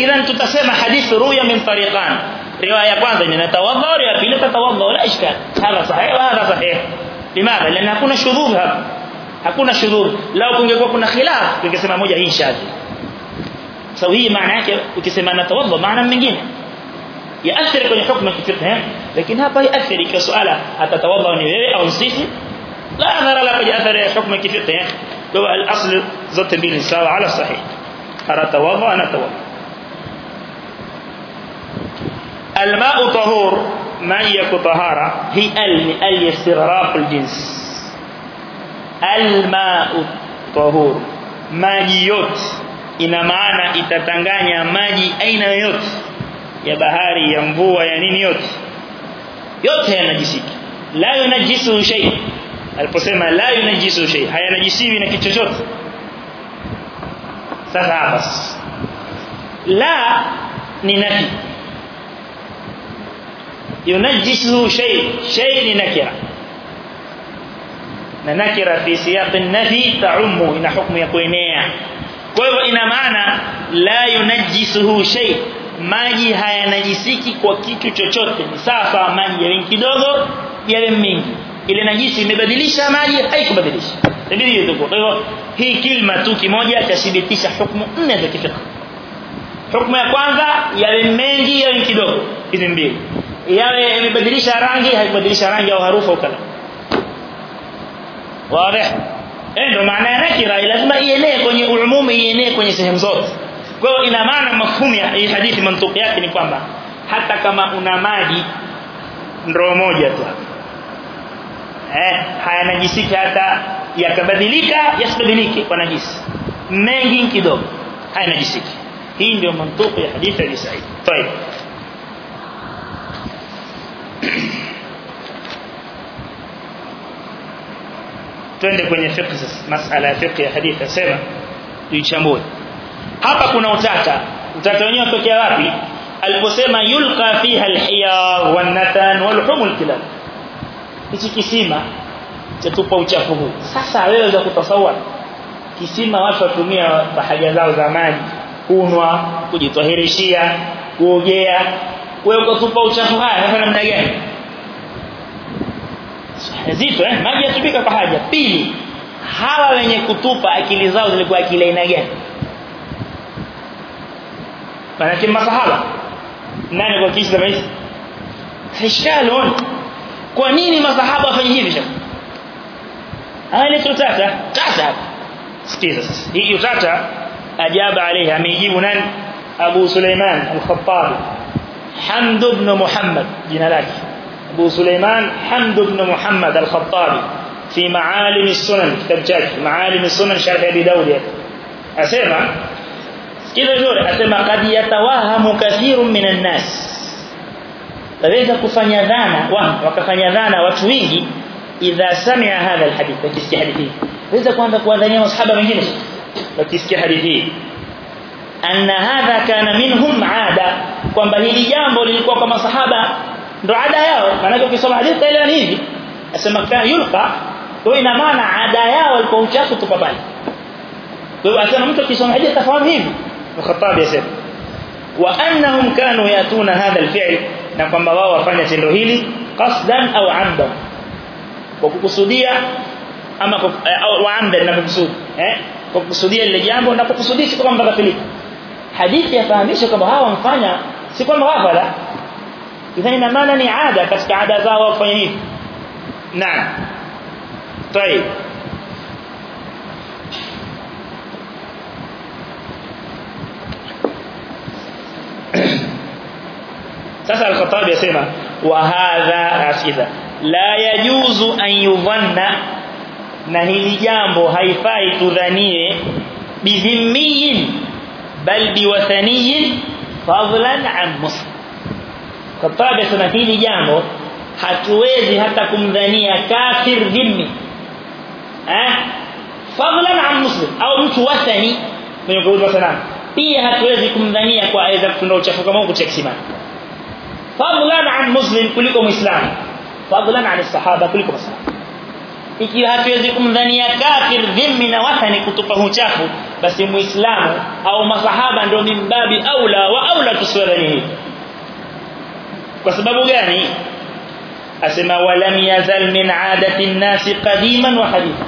إذا تتسمى حديث رؤيا من طريقان رواية قانزة إن نتوضى ورواية فيلة تتوضى ولا إشكال هذا صحيح وهذا صحيح لماذا؟ لأن هكونا شذوذ هذا هكونا شذوب لو كنت يكون خلاف يكسمى موجة إن شاذ سو هي معناها معنى يكسمى نتوضا معنى من جهة. يأثر كل حكم الفقه لكن هذا يأثر كسؤال أتتوضى ونبيه أو نصيحي؟ لا أثر لك يأثر حكم الفقه هو الأصل زدت به السابع على الصحيح anatawadha anatawadha الماء طهور maji yako tahara hii al ni al istighraq aljins alma'u tahur maji yote ina maana itatanganya maji aina yoyote ya bahari ya mvua ya nini yote yote yanajisiki la yunajisu shay aliposema la yunajisu shay hayanajisiwi na kitu chochote sasa hapa la ni nafi shay shay ni nakira na nakira fi siyaq an-nafi ta'ummu ina hukumu ya kuenea kwa hivyo ina maana la yunajjisuhu shay maji hayanajisiki kwa kitu chochote ni sawa maji yawe kidogo yawe mengi ile najisi imebadilisha maji haikubadilisha tabiri hiyo kwa hiyo hii kilma tu kimoja tathibitisha hukumu nne za kifiqh hukumu ya kwanza yale mengi yale kidogo hizi mbili. Yale imebadilisha rangi haikubadilisha rangi au harufu au kala wazi. Ndio maana ya nakira lazima ienee kwenye umumi ienee kwenye sehemu zote. Kwa hiyo ina maana mafhumu ya hii hadithi mantuki yake ni kwamba hata kama una maji ndoo moja tu eh hayanajisiki hata yakabadilika yasibadilike kwa najisi mengi kidogo hayanajisiki hii ndio mantuki ya hadithi ya Said طيب twende kwenye fiqh masala ya fiqh ya hadithi asema tuichambue hapa kuna utata utata wenyewe utokea wapi aliposema yulqa fiha alhiyar wanatan walhumul kilab hichi kisima chatupa uchafu huu. Sasa wewe za kutasawwa kisima watu watumia kwa haja zao za maji kunwa kujitahirishia kuogea. Wewe ukatupa uchafu haya hapa namna gani? Zito eh? Maji yatumika kwa haja. Pili hawa wenye kutupa akili zao zilikuwa akili aina gani? Manake masahaba. Nani kwa kisa rais hishkalon kwa nini masahaba wafanye hivi sasa hali tutata tata sikiza sasa hii utata ajaba alayha amejibu nani Abu Suleiman al-Khattabi Hamd ibn Muhammad jina lake Abu Suleiman Hamd ibn Muhammad al-Khattabi في معالم السنن كتاب معالم السنن شرح ابي داود asema kile zuri asema kad yatawahamu kathirun minan nas waweza kufanya dhana wakafanya dhana watu wengi idha sami'a hadha alhadith wakisikia hadithi waweza kuanza kuwadhania masahaba wengine wakisikia hadithi anna hadha kana minhum aada kwamba hili jambo lilikuwa kwa masahaba ndo ada yao maana ukisoma hadithi utaelewa ni hivi asema kana yulqa kwa ina maana ada yao ilikuwa uchafu tupa pale kwa hiyo asema mtu akisoma hadithi atafahamu hivi Mkhattabi yasema na kwamba wao wafanya tendo hili qasdan au amdan kwa kukusudia ama au amdan na kukusudi eh kwa kukusudia lile jambo na kukusudia si kwamba mtakafilika hadithi yafahamisha kwamba hawa wamfanya si kwamba wafala idhan ina maana ni ada katika ada zao wafanya hivi naam طيب sasa al-Khattabi yasema wa hadha asida la yajuzu an yudhanna na hili jambo haifai tudhanie bidhimmiyin bal biwathaniyin fadlan an muslim Khattabi yasema hili jambo hatuwezi hata kumdhania kafir dhimmi eh fadlan an muslim au mtu wathani mwenye kuuza sanamu pia hatuwezi kumdhania kwa aweza kutunda uchafu kama huko chekisimani fadlan an muslim kuliko muislamu fadlan an sahaba kuliko masahaba ikiwa hatuwezi kumdhania kafir dhimmi na wathani kutupa uchafu basi muislamu au masahaba ndio mimbabi aula wa aula tusiwadhani hivi kwa sababu gani asema walam yazal min adati an-nas qadiman wa hadithan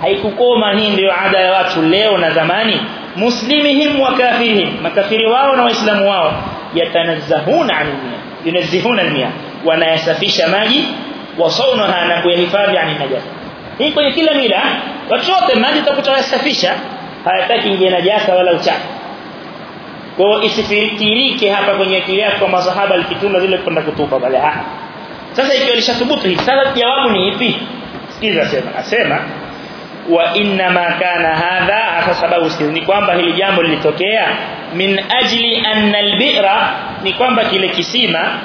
haikukoma hii ndio ada ya watu leo na zamani muslimihim wa kafirihim makafiri wao na waislamu wao yatanazzahuna anil yunazzihuna almiya wanayasafisha maji wasaunaha na kuyahifadhi ani najasa. Hii kwenye kila mila watu wote maji takuta wasafisha hayataki ingie najasa wala uchafu. Kwa isifikirike hapa kwenye akili yako masahaba alikituma zile kwenda kutupa ah. Sasa ikiwa ilishathubutu hii sasa jawabu ni ipi? Sikiza sema asema wa inna ma kana hadha kwa sababu ni kwamba hili jambo lilitokea. Min ajli anna albira ni kwamba kile kisima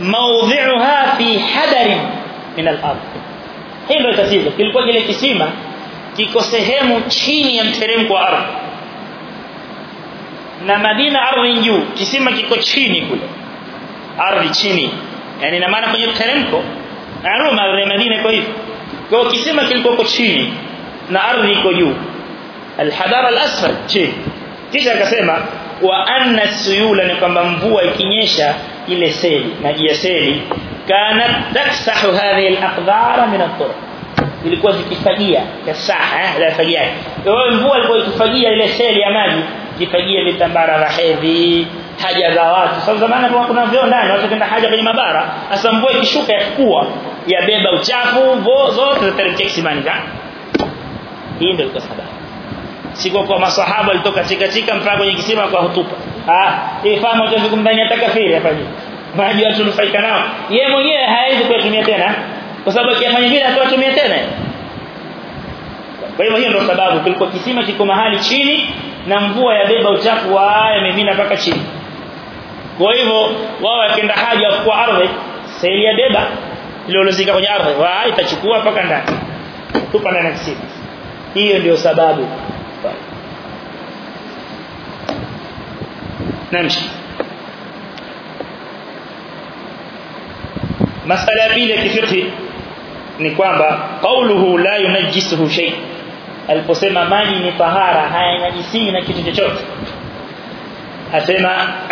mawdhi'uha fi hadarin min al-ard. Hilo tatizo. Kilikuwa kile kisima kiko sehemu chini ya mteremko wa ardhi. Na Madina ardhi juu kisima kiko chini kule. Ardhi chini. Yani na maana kwenye mteremko. Na Roma Madina iko hivi kwa kisima kilikuwa chini na ardhi iko juu alhadara alasfal chini kisha akasema wa anna suyula ni kwamba mvua ikinyesha ile seli maji ya seli kanat taksahu hadhihi al-aqdar min at-turuq ilikuwa zikifagia kasaha eh la fagia hiyo mvua ilikuwa ikifagia ile seli ya maji ikifagia vitambara vya hedhi haja za watu. Sasa zamani kama kuna vyoo ndani watu kwenda haja kwenye mabara. Sasa mvua ikishuka yakua yabeba uchafu zote zote kisimani hii ndio ilikuwa sababu. Siko kwa masahaba walitoka chika chika mpaka kwenye kisima kwa hutupa. Ah hii fahamu tu ndani hata kafiri hapa hivi. Maji watu nufaika nao. Yeye mwenyewe hawezi kuyatumia tena. Kwa sababu akifanya vile atatumia tena. Kwa hivyo hiyo ndio sababu. Kulikuwa kisima kiko mahali chini na mvua yabeba uchafu wa yamemina mpaka chini kwa hivyo wao wakienda haja kwa ardhi seli ya deba iliyolozika kwenye ardhi wao itachukua mpaka ndani tupa na nafsi hiyo ndio sababu. Namshi masala ya pili ya kifiqhi ni kwamba qauluhu la yunajjisuhu shay. Aliposema maji ni tahara hayanajisii na kitu chochote. Asema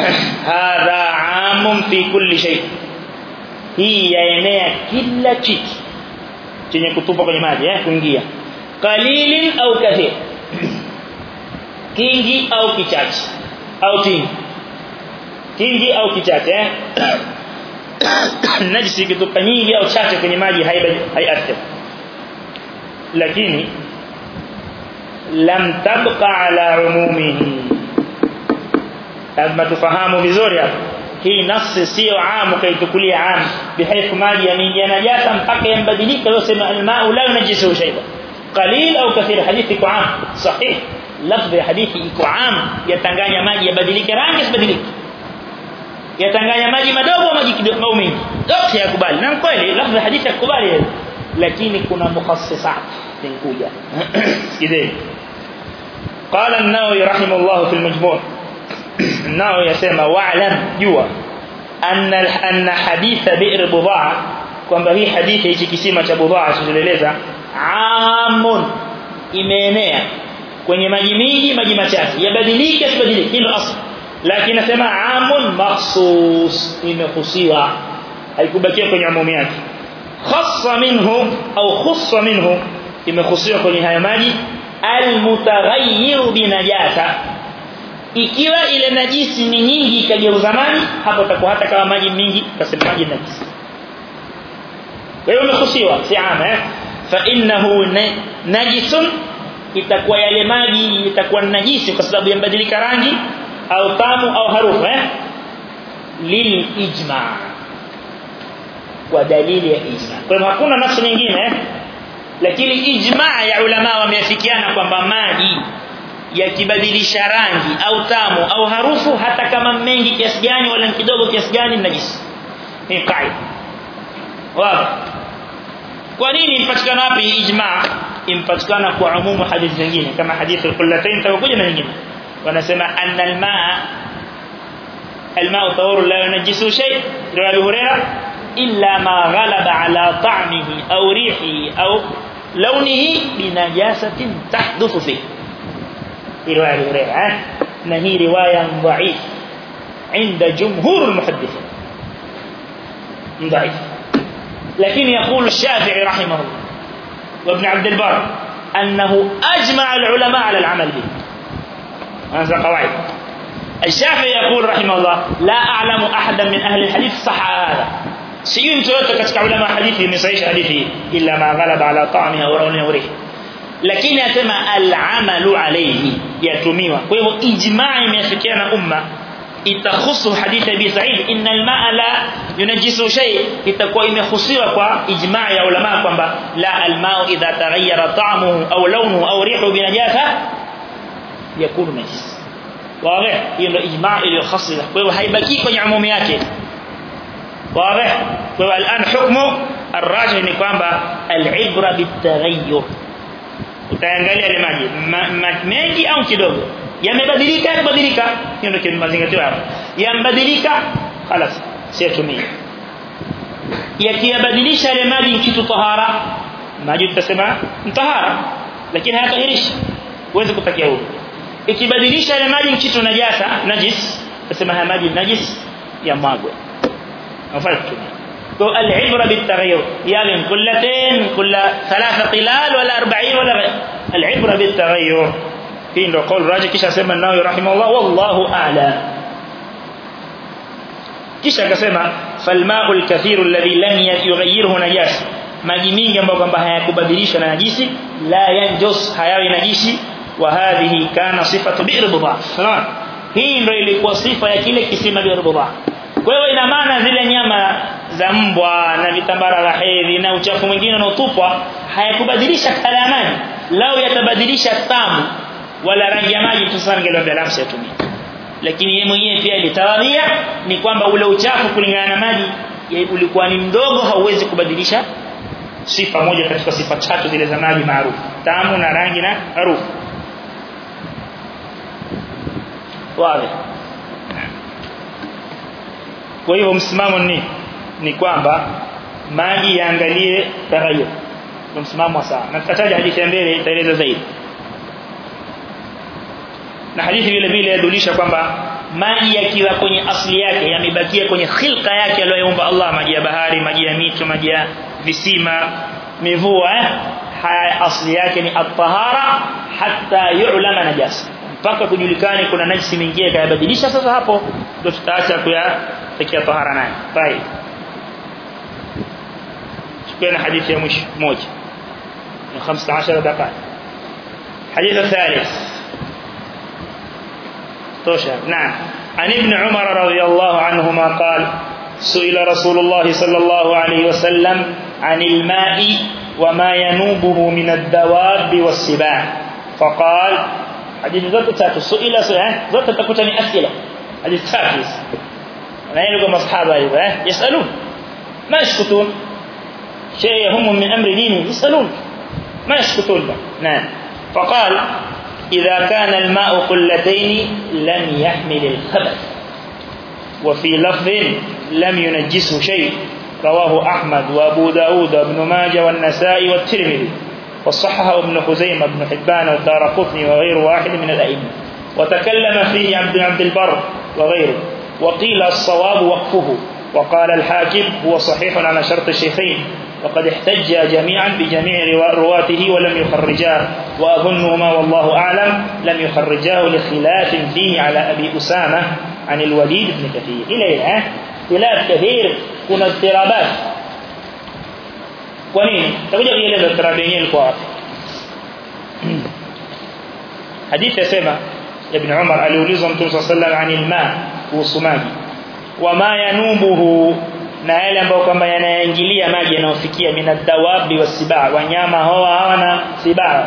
hadha amun fi kulli shay. Hii yaenea kila kitu chenye kutupa kwenye maji eh kuingia. Qalilin au kathir. Kingi au kichache. Au tingi kingi au kichache eh. Najisi kitupa nyingi au chache kwenye maji haiathiri. Lakini lam tabqa ala umumihi lazima tufahamu vizuri hapa hii nafsi sio amu kaitukulia amu bihaifu maji yameingia najasa mpaka yambadilika yosema almau la yunajisu shay'a qalil au kathir hadithi kwa am sahih lafzi ya hadithi iko am yatanganya maji yabadilike rangi sibadilike yatanganya maji madogo au maji kidogo au mengi yote yakubali na kweli lafzi ya hadithi yakubali lakini kuna mukhassisat zinakuja sikizeni قال النووي رحمه الله في المجموع النووي يسمى واعلم جوا ان ان حديث بئر بضاعه kwamba hii hadithi hichi kisima cha budhaa tulieleza amun imeenea kwenye maji mingi maji machache yabadilike sibadilike hilo asli lakini nasema amun makhsus imehusiwa haikubakia kwenye umumu yake khassa minhu au khussa minhu imehusiwa kwenye haya maji almutaghayyiru binajasa ikiwa ile najisi ni nyingi ikageuza maji hapo takuwa hata kama maji mingi utasema maji najisi. Wewe umekusiwa imehusiwa si ana eh? Fa innahu najisun itakuwa yale maji itakuwa najisi kwa sababu yambadilika rangi au tamu au harufu eh? Lil ijma. Kwa dalili ya ijma. Kwa hivyo hakuna nafsi nyingine eh? Lakini ijma ya ulama wameafikiana kwamba maji yakibadilisha rangi au tamu au harufu hata kama mengi kiasi gani wala kidogo kiasi gani najisi ni kaida wazi kwa nini impatikana wapi ijma impatikana kwa umumu hadithi zingine kama hadithi al-qullatayn takuja na nyingine wanasema anna al-maa al-maa tawur la yunajjisu shay riwaya Hurairah illa ma ghalaba ala ta'mihi aw rihihi aw lawnihi binajasatin tahduthu Abu Hurairah na hii riwaya dhaif عند جمهور المحدثين. ضعيف لكن يقول الشافعي رحمه الله وابن عبد البر أنه أجمع العلماء على العمل به. هذا قواعد. الشافعي يقول رحمه الله لا أعلم أحدا من أهل الحديث صح هذا. سيئ متوتر كتك علماء حديثي من صحيح حديثي إلا ما غلب على طعمها ورونه وريه lakini asema al-amalu alayhi yatumiwa kwa hivyo ijmaa imeafikiana umma itakhusu hadithi ya Sa'id inna al-ma'a la yunajjisu shay itakuwa imehusiwa kwa ijmaa ya ulama kwamba la al-ma'u idha taghayyara ta'muhu aw lawnuhu aw rihuhu binajasa yakunu najis wazi hiyo ndio ijmaa iliyokhasisa kwa hivyo haibaki kwenye umumu yake wazi kwa hivyo al'an hukmu الراجح ni kwamba al-ibra bitaghayyur utaangalia ile maji mengi au kidogo yamebadilika yakubadilika hiyo ndio mazingatio hapo yambadilika خلاص siyatumie yakiyabadilisha ile maji kitu tahara maji tutasema mtahara lakini hayatahirishi uweze kutakia huko ikibadilisha ile maji kitu najasa najis nasema haya maji najis ya magwe afanye kutumia تو العبر بالتغير. يا من كلتين كل ثلاثة طلال ولا أربعين ولا غير. العبرة بالتغير. في إنه قول راجع كيش أسمى النووي رحمه الله والله أعلى كيش أسمى فالماء الكثير الذي لم يغيره نجاس. ما جمين جنبا وقمبا هياك بدريش نجيس لا ينجس هياوي نجيس وهذه كان صفة بئر بضاع نعم. هين ريلي وصفة يكيلك كسيمة بئر بضاع kwa hiyo ina maana zile nyama za mbwa na vitambara la hedhi na uchafu mwingine unaotupwa hayakubadilisha kala ya maji. Lao yatabadilisha tamu wala rangi ya maji tusangelombe nafsi yatumie. Lakini yeye mwenyewe pia ilitawadhia ni kwamba ule uchafu kulingana na maji ulikuwa ni mdogo hauwezi kubadilisha sifa moja katika sifa tatu zile za maji maarufu. Tamu na rangi na harufu. Wazi. Kwa hivyo msimamo ni ni kwamba maji yaangalie taghayyur ndio msimamo sawa na tutataja hadithi ya mbele itaeleza zaidi na hadithi vile vile yadulisha kwamba maji yakiwa kwenye asili yake yamebakia kwenye khilqa yake aliyoumba Allah maji ya bahari maji ya mito maji ya visima mivua eh haya asili yake ni at-tahara hatta yu'lama najasa mpaka kujulikane kuna najisi mingie kayabadilisha sasa hapo ndio tutaacha kuyafikia tahara naye طيب شكرا حديث يا مش موجه من 15 دقائق. حديث الثالث. توشر نعم. عن ابن عمر رضي الله عنهما قال سئل رسول الله صلى الله عليه وسلم عن الماء وما ينوبه من الدواب والسباع. فقال حديث ذات تاتو سئل سئل. ذات تكتني أسئلة. حديث تاتو أنا يلقى أصحابه يسألون. ما يسكتون؟ شيء يهم من أمر دينه يسألون. ما يسكتون نعم. فقال إذا كان الماء قلتين لم يحمل الخبث. وفي لفظ لم ينجسه شيء رواه أحمد وأبو داود وابن ماجه والنسائي والترمذي. وصححه ابن خزيمة بن حبان والدار قطني وغير واحد من الأئمة. وتكلم فيه عبد عبد البر وغيره. وقيل الصواب وقفه. وقال الحاكم هو صحيح على شرط الشيخين. وقد احتج جميعا بجميع رواته ولم يخرجاه. وأظنهما والله أعلم لم يخرجاه لخلاف فيه على أبي أسامة عن الوليد بن كثير. إلى الآن خلاف كثير كنا اضطرابات. ونين تقول لي لذا اضطرابين الكواب حديث يسمى ابن عمر aliulizwa mtume صلى الله عليه وسلم عن الماء kuhusu wama yanubuhu na yale ambayo kwamba yanaingilia maji yanayofikia minadawabi wasibaa wanyama hawa hawana sibaa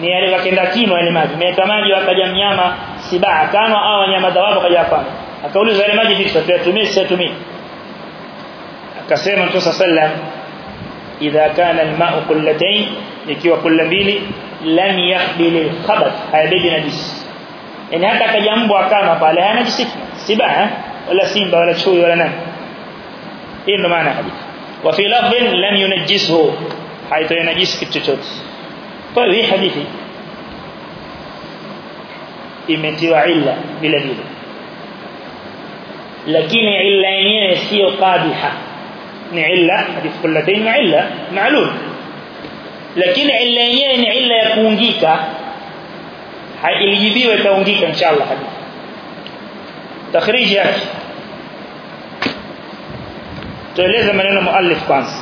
ni yale wakenda kino yale maji meta maji wakaja mnyama sibaa kano au wanyama dawabu kaja hapa akauliza yale maji vipi tutatumia situmii akasema mtume sallam idha kana alma'u qullatayn ikiwa kulla mbili lam yaqbil alkhabath hayabebi najis yani hata kaja mbwa kama pale hana najisi sibaa wala simba wala chui wala nani hii ndo maana hadithi wa fi lafdhin lam yunajjishu haito yanajisi kitu chochote kwa hiyo hii hadithi imetiwa illa vile vile lakini illa yenyewe sio qadiha ni illa hadithi kullatain ni illa maalum lakini illa yenyewe ni illa ya kuungika ilijibiwa itaungika inshallah hadithi takhriji yake tueleza maneno muallif kwanza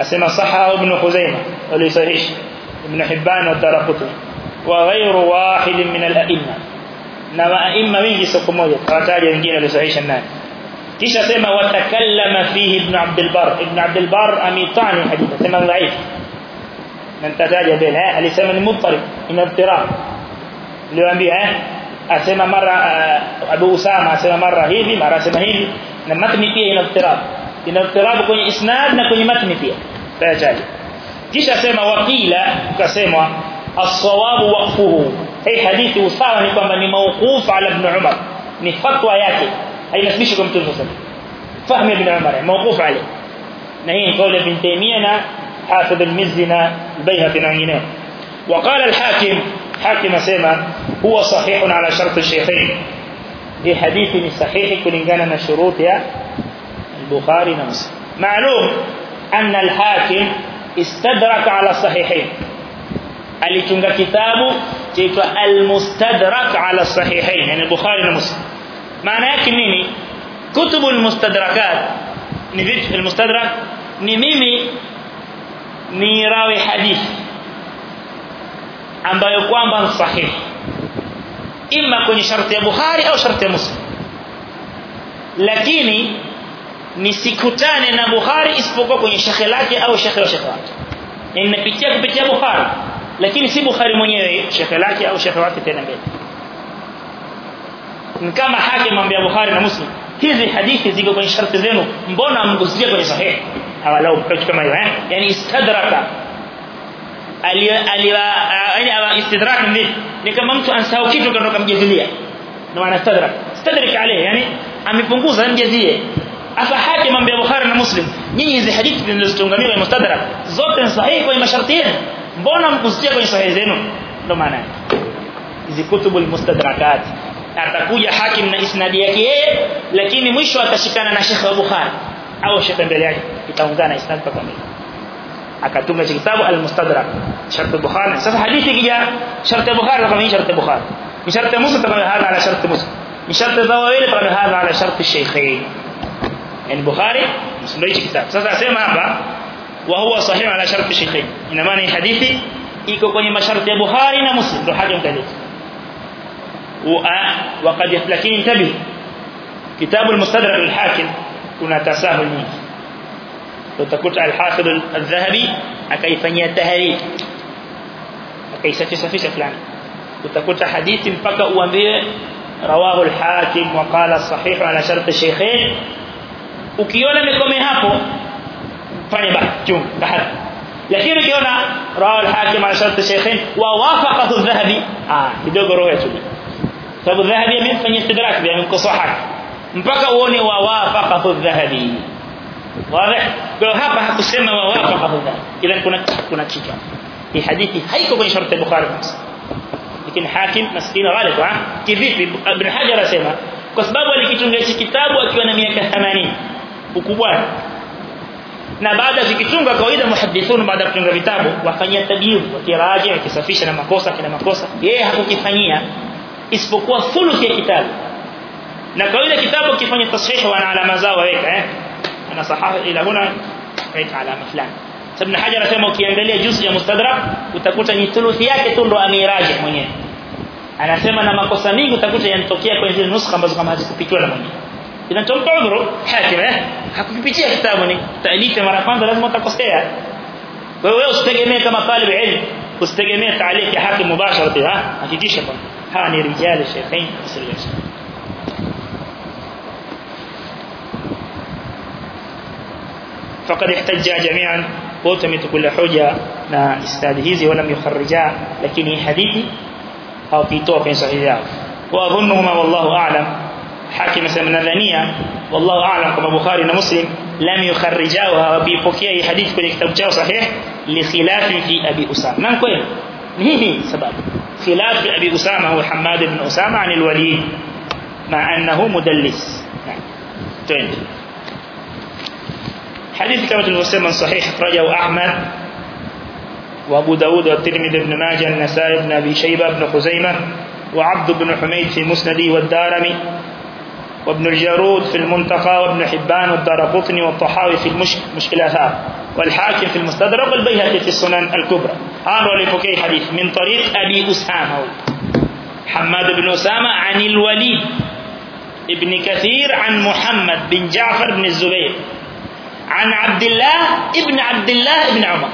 asema sahahu ibn khuzaimah walisahihisha ibn hibban wa darqutni wa ghayru wahid min al-a'imma na wa'imma wengi soko moja tawataja wengine walisahihisha nani kisha sema watakallama fihi ibn abd al-bar ibn abd al-bar amitani hadith sema dhaif na nitataja mbele eh alisema ni mudtarib ina ibtirab niliwaambia eh asema mara Abu Usama asema mara hivi mara asema hivi na matni pia ina ibtirab ina ibtirab kwenye isnad na kwenye matni pia tayari kisha sema wakila ukasemwa as-sawabu waqfuhu hii hadithi usawa ni kwamba ni mawquf ala ibn Umar ni fatwa yake hainasibishwi kwa mtume sallallahu fahamu ibn Umar mawquf alayhi na hii kauli ibn Taymiyyah na Hafidh al-Mizzi na Bayhaqi na wengine وقال الحاكم asema huwa sahihun ala shart al-shaykhain hii hadithi ni sahihi kulingana na shuruti ya na muslim ma'lum anna al-hakim istadraka ala sahihain alitunga kitabu chaitwa al-mustadrak ala sahihain yani bukhari na muslim maana yake nini kutubu al-mustadrakat ni vipi al-mustadrak ni mimi ni rawi hadithi ambayo kwamba ni sahihi ima kwenye sharti ya Bukhari au sharti ya Muslim lakini nisikutane na Bukhari isipokuwa kwenye shekhe lake au shekhe wa shekhe wake yani napitia kupitia Bukhari lakini si Bukhari mwenyewe shekhe lake au shekhe wake tena mbele ni kama hakim mwambia Bukhari na Muslim hizi hadithi ziko kwenye sharti zenu mbona mgusia kwenye sahihi awalau kitu kama hiyo eh yani istadraka aliwa yani istidrak ni ni kama mtu ansahau kitu kando kamjazilia ndio maana istadrak istadrik alayhi yani amepunguza mjazie afa hakim ambia Bukhari na Muslim nyinyi hizi hadithi zilizotunganiwa kwenye mustadrak zote ni sahihi kwenye masharti yenu mbona mkusikia kwenye sahihi zenu ndio maana hizi kutubu almustadrakat atakuja hakim na isnadi yake yeye lakini mwisho atashikana na Sheikh Bukhari au Sheikh mbele yake itaungana isnad mpaka mwisho akatunga kitabu al-mustadrak shart al-bukhari sasa hadithi ikija shart al-bukhari kama shart al-bukhari ni shart muslim kama hada ala shart muslim ni shart al-dawawili kama hada ala shart al-shaykhain yani bukhari muslim hichi kitabu sasa asema hapa wa huwa sahih ala shart al-shaykhain ina maana hadithi iko kwenye masharti ya bukhari na muslim ndio haja mkaleta وقد لكن انتبه كتاب المستدرك للحاكم kuna tasahul nyingi utakuta al-Hafidh al-Dhahabi akaifanyia tahriri akaisafisha fulani utakuta hadithi mpaka uambie rawahu al-Hakim wa qala sahih ala shart al-shaykhain ukiona mikome hapo fanya ba chung bahati lakini ukiona rawahu al-Hakim ala shart al-shaykhain wa wafaqahu al-Dhahabi ah kidogo roho yetu sababu Dhahabi amefanya istidrak bi amkosoha mpaka uone wa wafaqahu al-Dhahabi wazi kwa hapa hakusema wawafaqa hudha ila kuna kuna kitu hii hadithi haiko kwenye sharti bukhari lakini hakim maskini ghalib ah kivipi ibn hajar asema kwa sababu alikitunga hichi kitabu akiwa na miaka 80 ukubwa na baada ya kukitunga kawaida muhaddithun baada kutunga vitabu wafanyia tabiu wakiraji wakisafisha na makosa kina makosa yeye hakukifanyia isipokuwa thuluthi ya kitabu na kawaida kitabu kifanya tashihi wana alama zao waweka eh ana sahaha ila huna weka alama fulani ibn hajar anasema ukiangalia juzu ya mustadrak utakuta ni thuluthi yake tu ndo amiraji mwenyewe anasema na makosa mingi utakuta yanatokea kwenye nuskha ambazo kama hazikupitiwa na mwenyewe inachompa udhuru hakim eh hakukipitia kitabu ni taalifi mara kwanza lazima utakosea wewe usitegemee kama talib ilm usitegemee taaliki hakim mubashara ha hakikisha kwamba hawa ni rijali shaykhain wasiriyasha فقد احتج جميعا وتمت كل حجة na istadi hizi wala yukharrija lakini hadithi hawakitoa kwenye sahihi yao wa adhunnuhuma wallahu a'lam حاكم سمنا ذنيا والله أعلم كما بخاري ومسلم لم يخرجاوها وبيبوكيا يحديث كل كتاب جاو صحيح لخلاف في أبي أسامة. من قيل نهي سبب. خلاف في أبي أسامة هو حماد بن أسامة عن الولي مع أنه مدلس. تويند حديث كما تنفسه صحيح رجاو أحمد وأبو داود والترمذي بن ماجه النسائي بن أبي شيبة بن خزيمة وعبد بن حميد في مسندي والدارمي. وابن الجارود في المنتقى وابن حبان والدارقطني والطحاوي في المشكل مشكلات والحاكم في المستدرك والبيهقي في السنن الكبرى. هذا لفكي حديث. من طريق أبي أسامة. حماد بن أسامة عن الوليد ابن كثير عن محمد بن جعفر بن الزبير. عن عبد الله ابن عبد الله ابن عمر.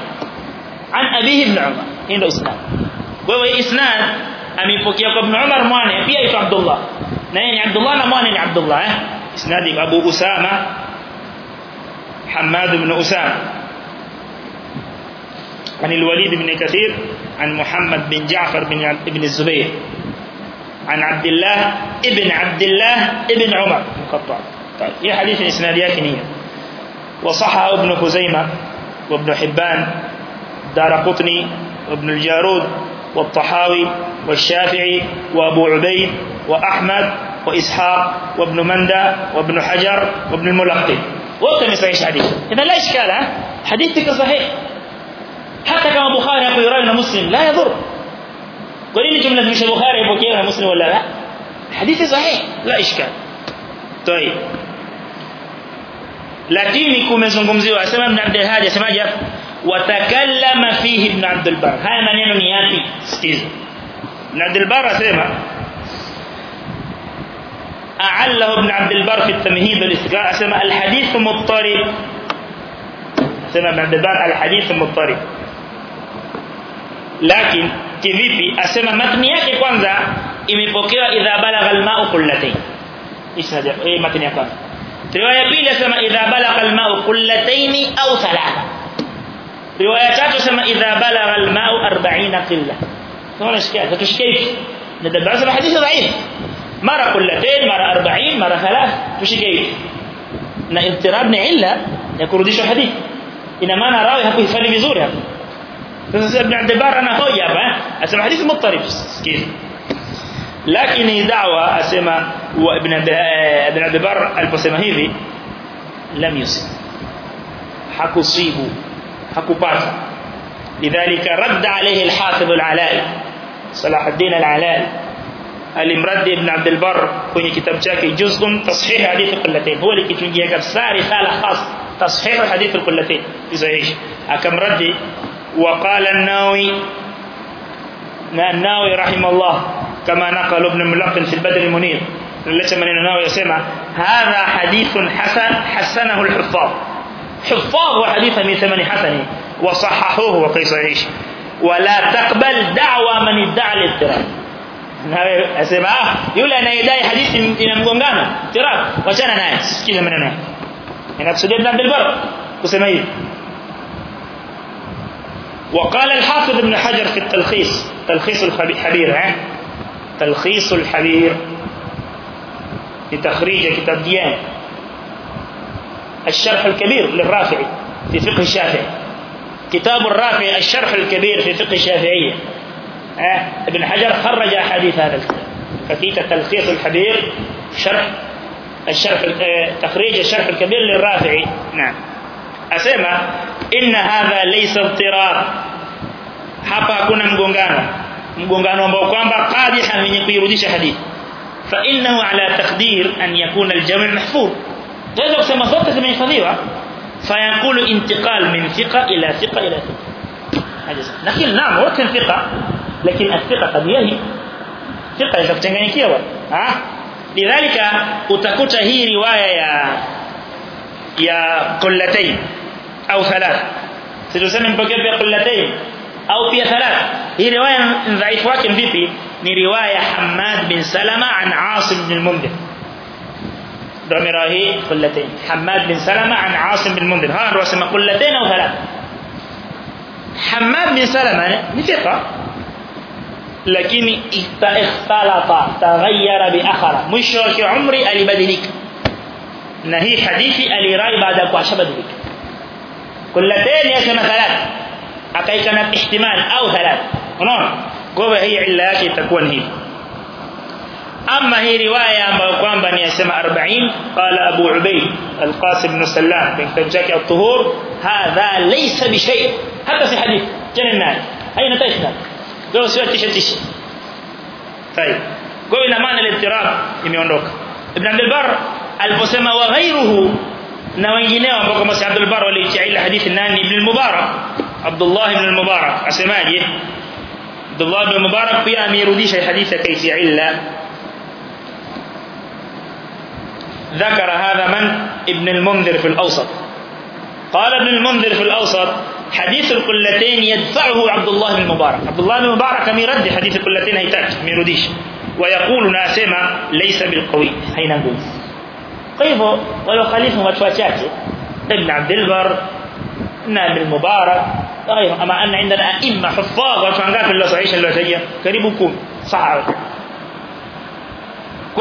عن أبيه ابن عمر. هنا إسناد. وهو إسناد amepokea kwa Ibn Umar mwana pia aitwa Abdullah na yeye ni Abdullah na mwana ni Abdullah eh. Isnadi Abu Usama. Hammad ibn Usama. عن الوليد بن كثير عن محمد بن جعفر بن ابن الزبير عن عبد الله ابن عبد الله ابن عمر مقطع طيب هي حديث الاسناديات نيه وصححه ابن خزيمة وابن حبان دار قطني وابن الجارود والطحاوي والشافعي وأبو عبيد وأحمد وإسحاق وابن مندى وابن حجر وابن الملقي وقت مثل إيش الحديث إذا لا إشكال حديثك صحيح. حتى كما بخاري يقول يرى أن مسلم لا يضر. قولي لي جملة مش بخاري أبو كيرا مسلم ولا لا؟ حديثي صحيح. لا إشكال. طيب. لكن يكون من زنقمزي وعسما من عبد الهادي سماجة وتكلم فيه ابن عبد البر. هاي من ينوياتي سكيز ابن عبد البر أسمع أعله ابن عبد البر في التمهيد والاستقراء أسمع الحديث مضطرب. أسمع ابن عبد البر. الحديث مضطرب. لكن كيفي أسمع متنياتي كوانزا imepokewa idha balagha almau kullatayn isaje eh matni ya kwanza riwaya pili asema إذا بلغ الماء كلتين إيه أو ثلاثة. روايات تسمى إذا بلغ الماء أربعين قلة. هنا إشكال. فكش كيف ندب عزم حديث ضعيف. مرة قلتين مرة أربعين مرة ثلاث. فش كيف إن اضطراب نعلة يقول ديش الحديث إنما أنا راوي هكو يفني بزور ابن عبد البر أنا هو يابا أسمى حديث مضطرب. كيف لكن دعوة أسمى وابن عبد آه، ألف البسمهيري لم يصيب حكو صيبوا حكوبات لذلك رد عليه الحافظ العلائي صلاح الدين العلائي الامرد ابن عبد البر كوني كتاب كتابه جزء تصحيح حديث القلتين. هو اللي كتجي كسار رسالة خاص تصحيح حديث القلتين. إذا إيش؟ أكم رد وقال النووي الناوي رحمه الله كما نقل ابن ملقن في البدر المنير. ليس من الناوي يسمع هذا حديث حسن حسنه الحفاظ. حفاظ وحديث من ثمن حسن وصححوه وقيس عيش ولا تقبل دعوى من ادعى الاضطراب asema yule anayedai hadithi ina mgongano tirab wachana naye sikiza maneno yake inakusudia ibn Abdul Barr kusema hivi وقال الحافظ ابن حجر في التلخيص. تلخيص الحبير ها؟ تلخيص الحبير. لتخريج كتاب ديان. الشرح الكبير للرافعي في فقه الشافعي. كتاب الرافعي الشرح الكبير في فقه الشافعية ابن حجر خرج أحاديث هذا الكتاب. ففي تلخيص الحبير شرح الشرح تخريج الشرح الكبير للرافعي. نعم. asema inna hadha laysa idtirar hapa hakuna mgongano. Mgongano ambao kwamba qadihan wenye kuirudisha hadithi fa innahu ala taqdir an yakuna al-jam' tunaweza kusema zote zimehifadhiwa fayaqulu intiqal min thiqa ila thiqa ila thiqa lakini naam wote thiqa lakini athiqa qad yahi thiqa inaweza kuchanganyikiwa ah lidhalika utakuta hii riwaya ya ya qullatayn au thalath situseme mpokea pia qullatayn au pia thalath hii riwaya dhaifu wake vipi ni riwaya Hammad bin Salama an Asim bin al-Mundhir ر م حماد بن سلمة عن عاصم بن منذر. ها رسم خ أو ث حماد بن سلمة ل م ة لكن اختلط تغير ب مش ر عمري ألي ل ب نهي حديثي ألي رأي بعد ق و ى ش ب يا كما ثلاث. أ كانت احتمال أو و ثلاث. ونعم. قوة هي علاك تكون هي. أما هي رواية أبوكم بني سما أربعين قال أبو عبيد القاسم بن سلام بن كجاك الطهور هذا ليس بشيء هذا في حديث جن النار أي نتائجنا قول سوى تيشة تيشة طيب قول إن معنى الاضطراب يميونوك ابن عبد البر البسمة وغيره نوينيه أبوكم مسي عبد البر وليتعيل حديث الناني ابن المبارك عبد الله بن المبارك أسماليه عبد الله بن المبارك في أمير ديشة حديثة كيسي علّة ذكر هذا من؟ ابن المنذر في الأوسط. قال ابن المنذر في الأوسط حديث القلتين يدفعه عبد الله بن المبارك عبد الله بن المبارك ميرد حديث القلتين؟ هيتاج ميروديش ويقول ناسما ليس بالقوي. هينا نقول؟ kwa hivyo wale khalifu watu wachache ibn Abdul Bar na ibn Mubarak hayo ama anna عندنا أئمة حفاظ watu wangapi waliosahihisha waliotajia karibu 10 sawa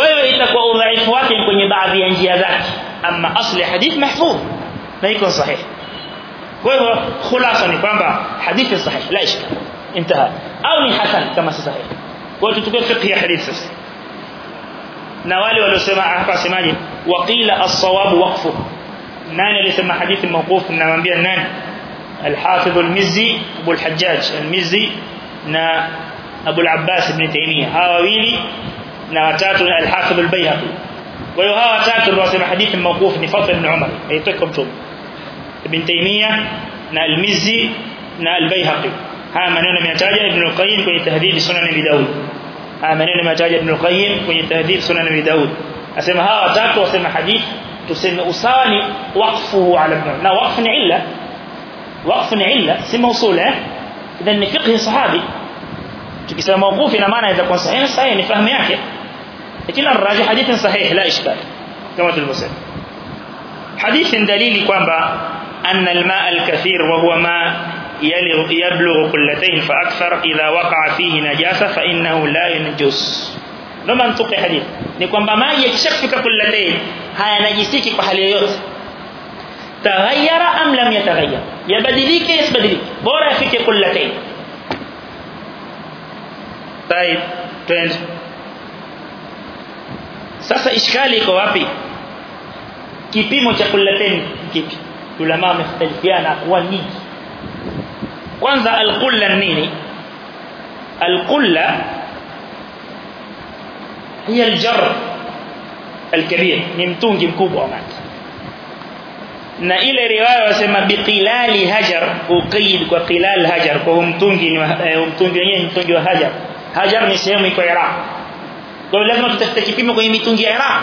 hiyo itakuwa udhaifu wake kwenye baadhi ya njia zake ama asli hadith mahfuz na iko sahihi kwa hivyo khulasa ni kwamba hadithi sahih la ishkal intaha au ni hasan kama si sahihi kwa tuchukue fiqh ya hadith sasa na wale waliosema hapa semaje waqila as-sawab waqfu nani alisema hadithi mawquf namwambia nani الحافظ المزي ابو الحجاج المزي نا ابو العباس ابن تيميه wawili na watatu al-Hafidh al-Bayhaqi kwa hiyo hawa watatu ndio wasema hadithi mawquf ni Fadl ibn Umar aitoka mtume Ibn Taymiyyah na al-Mizzi na al-Bayhaqi haya maneno yametaja Ibn al-Qayyim kwenye tahdhib sunan Abi Daud haya maneno yametaja Ibn al-Qayyim kwenye tahdhib sunan Abi Daud asema hawa watatu wasema hadithi tuseme usawa ni waqfuhu ala ibn na waqf ni illa waqf ni illa si mawsul eh idhan ni fiqh sahabi tukisema mawquf ina maana inaweza kuwa sahihi sahihi ni fahamu yake لكن الراجح حديث صحيح لا إشكال. كما في المسلم. حديث دليل كوانبا أن الماء الكثير وهو ما يبلغ كلتين فأكثر إذا وقع فيه نجاسة فإنه لا ينجس. لما نطق حديث. نكوانبا ما يكشفك كلتين هيا نجسيك بحالي يوت تغير أم لم يتغير؟ يا بدليك يا إيه؟ يسبدليك. بورا فيك كلتين طيب sasa ishkali iko wapi kipimo cha kullatayn kipi ulama wamختلفiana kwa nini kwanza alqulla nini alqulla هي الجر الكبير ni mtungi mkubwa wa maji na ile riwaya wasema biqilali hajar uqid kwa qilal hajar kwa mtungi ni mtungi wenyewe mtungi wa hajar hajar ni sehemu iko Iraq kwa hiyo lazima tutafute kipimo kwenye mitungi ya Iraq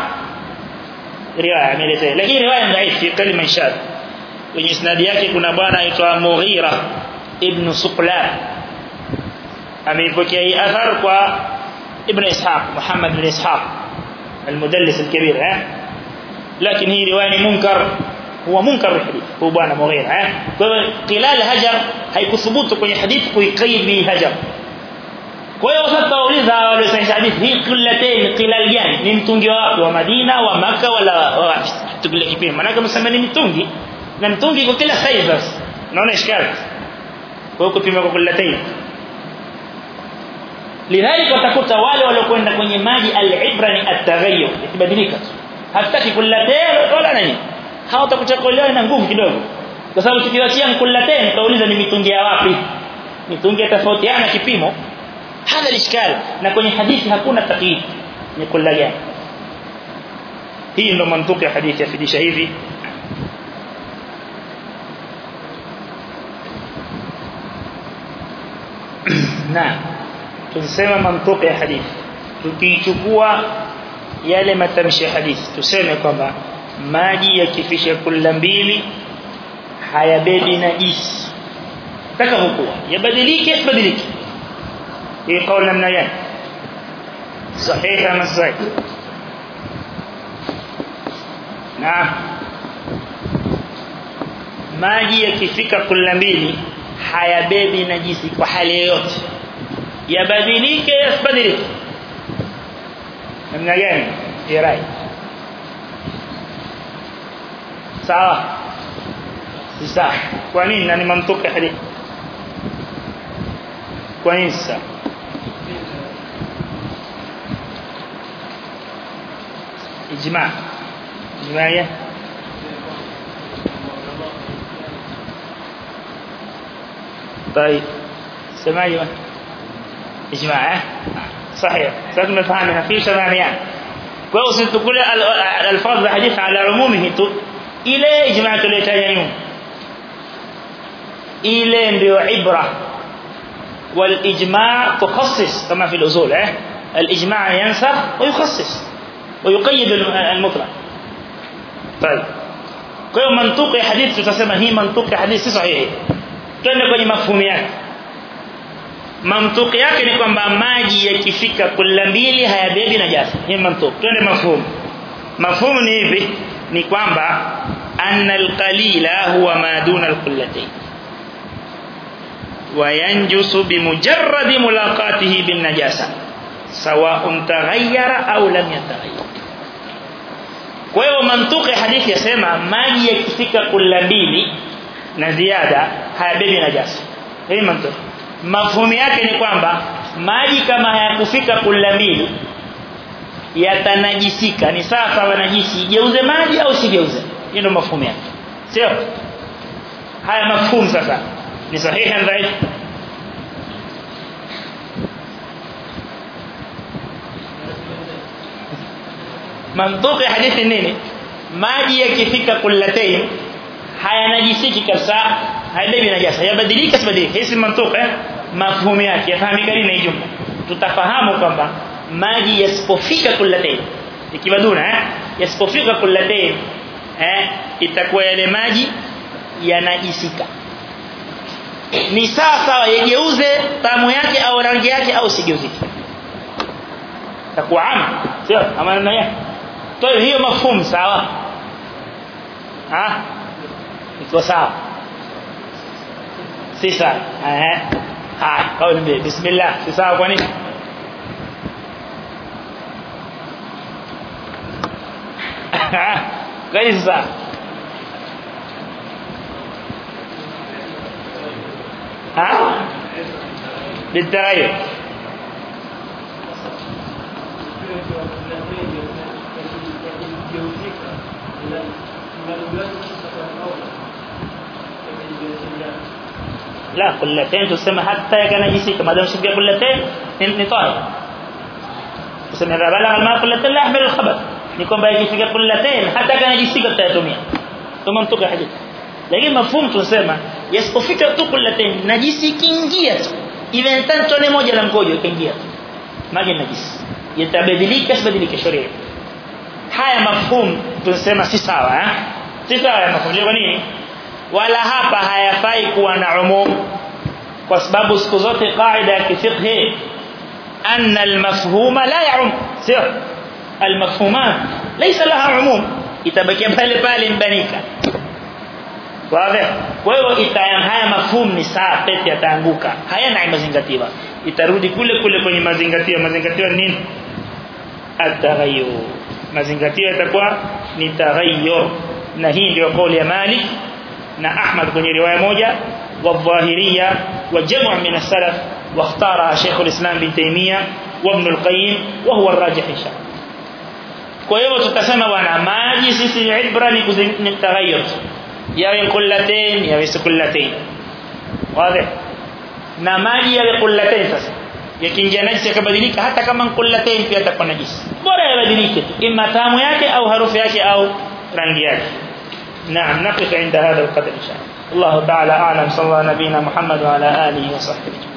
riwaya imeelezea lakini riwaya ni dhaifu kalima shadh kwenye isnadi yake kuna bwana aitwa Mughira ibn Suqlan ameipokea hii athar kwa ابن إسحاق محمد بن إسحاق المدلس الكبير ها لكن هي رواية منكر هو منكر الحديث هو بوانا مغير ها قلال هجر haikuthubutu kwenye hadithi kuikaid bi hajar kwa hiyo sasa tauliza wale sahihi hadithi hii qillatain qilal gani ni mtungi wapi wa Madina wa maka wala tukile kipimo maana kama sema ni mtungi na mtungi kwa kila size basi unaona ishkali kwa hiyo kupima kwa qillatain lidhalika utakuta wale waliokwenda kwenye maji al-ibra ni at-taghayyur ikibadilika hataki kullatain wala nani hawatakuta kuelewa na ngumu kidogo kwa sababu tukiwatia kullatain kauliza ni mitungi ya wapi mitungi tofautiana kipimo hada ishkal na kwenye hadithi hakuna taqyid ni kulla gani hii ndo mantuki ya hadithi yafidisha hivi na tunasema mantuki ya hadithi tukichukua yale matamshi ya hadithi tuseme kwamba maji yakifisha kulla mbili hayabebi najisi taka hukuwa yabadilike yasibadilike hii kauli namna gani? Sahihi ama sahihi na maji yakifika kulla mbili hayabebi najisi kwa hali yoyote. Yabadilike yasibadilike. Namna gani? Irai sawa? Si sawa. Kwa nini? Na ni mantuki hadithi. Kwa nini sasa إجماع. إجماعية طيب. سماعية إجماع صحيح. سألتم فهمها في سماعية كيف سنت كل الألفاظ الحديث على عمومه. إلى إجماع تليتانيون إلى ديو عبرة. والإجماع تخصص كما في الأصول الإجماع ينسخ ويخصص. ويقيد المطلق طيب kwa hiyo mantuki ya hadithi tutasema hii mantuki ya hadithi si sahihi twende kwenye mafhumu yake mantuki yake ni kwamba maji yakifika kulla mbili hayabebi najasa hii mantuki twende mafhumu mafhumu ni hivi ni kwamba anna alqalila huwa ma duna alqullatayn وينجس بمجرد ملاقاته بالنجاسه سواء تغير أو لم يتغير kwa hiyo mantuki hadithi yasema maji yakifika kulla mbili na ziada hayabebi najasa. Hii mantuki. Mafhumu yake ni kwamba maji kama hayakufika kulla mbili yatanajisika. Ni sawa sawa najisi jeuze maji au sigeuze hiyo ndio mafhumu yake. Sio? Haya mafhumu sasa. Ni sahihi dhaifu mantuki hadithi nini maji yakifika kullatayn hayanajisiki kabisa haibebi najasa yabadilika sibadilika hisi mantuki eh? mafhumu yake yafahamika hii jumla tutafahamu kwamba maji yasipofika kullatayn ikiwa duna eh yasipofika kullatayn eh itakuwa yale maji yanajisika ni sawa yageuze tamu yake au rangi yake au sigeuzike takuwa ama sio ama namna yake طيب هي مفهوم سواء ها؟ وساء سيسا ها ها قول بي. بسم الله. سيسا قني قيسا ها؟ بالدرايه لا كلتين تسمى حتى كنجيسي كما دمش بها كلتين نطاهر تسمى إذا بلغ الماء كلتين لا أحمل الخبر. نكون بها يجيسي كلتين حتى كنجيسي قد تأتمية ثم انتوك حديث لكن مفهوم تسمى يسقفك تو كلتين نجيسي كنجية. إذا انتان توني موجة لم كوجو كنجية. ما جي نجيسي يتبدلك يسبدلك شريع هاي مفهوم تسمى سي سوا سي سوا مفهوم. لغنيني wala hapa hayafai kuwa na umum kwa sababu siku zote kaida ya kifiqh anna almafhuma la ya'um sio almafhumat laysa laha umum itabakia pale pale mbanika wazi kwa hiyo itayam haya mafhumu ni saa pete yataanguka hayana mazingatiwa itarudi kule kule kwenye mazingatio ni nini ataghayyur mazingatio yatakuwa ni taghayyur na hii ndio kauli ya Malik na Ahmad kwenye riwaya moja والظاهريه وجمع من السلف واختارها شيخ الإسلام بن تيمية وابن القيم وهو الراجح إن شاء الله kwa hivyo tutasema bwana maji sisi ibra ni taghayyur yawe kullatain yawe kullatain wazi na maji yawe kullatain sasa yakiingia najisi yakabadilika hata kama kullatain pia atakuwa najisi bora yabadilike imma tamu yake au harufu yake au rangi yake نعم نقف عند هذا القدر إن شاء الله. الله تعالى أعلم. صلى الله نبينا محمد وعلى آله وصحبه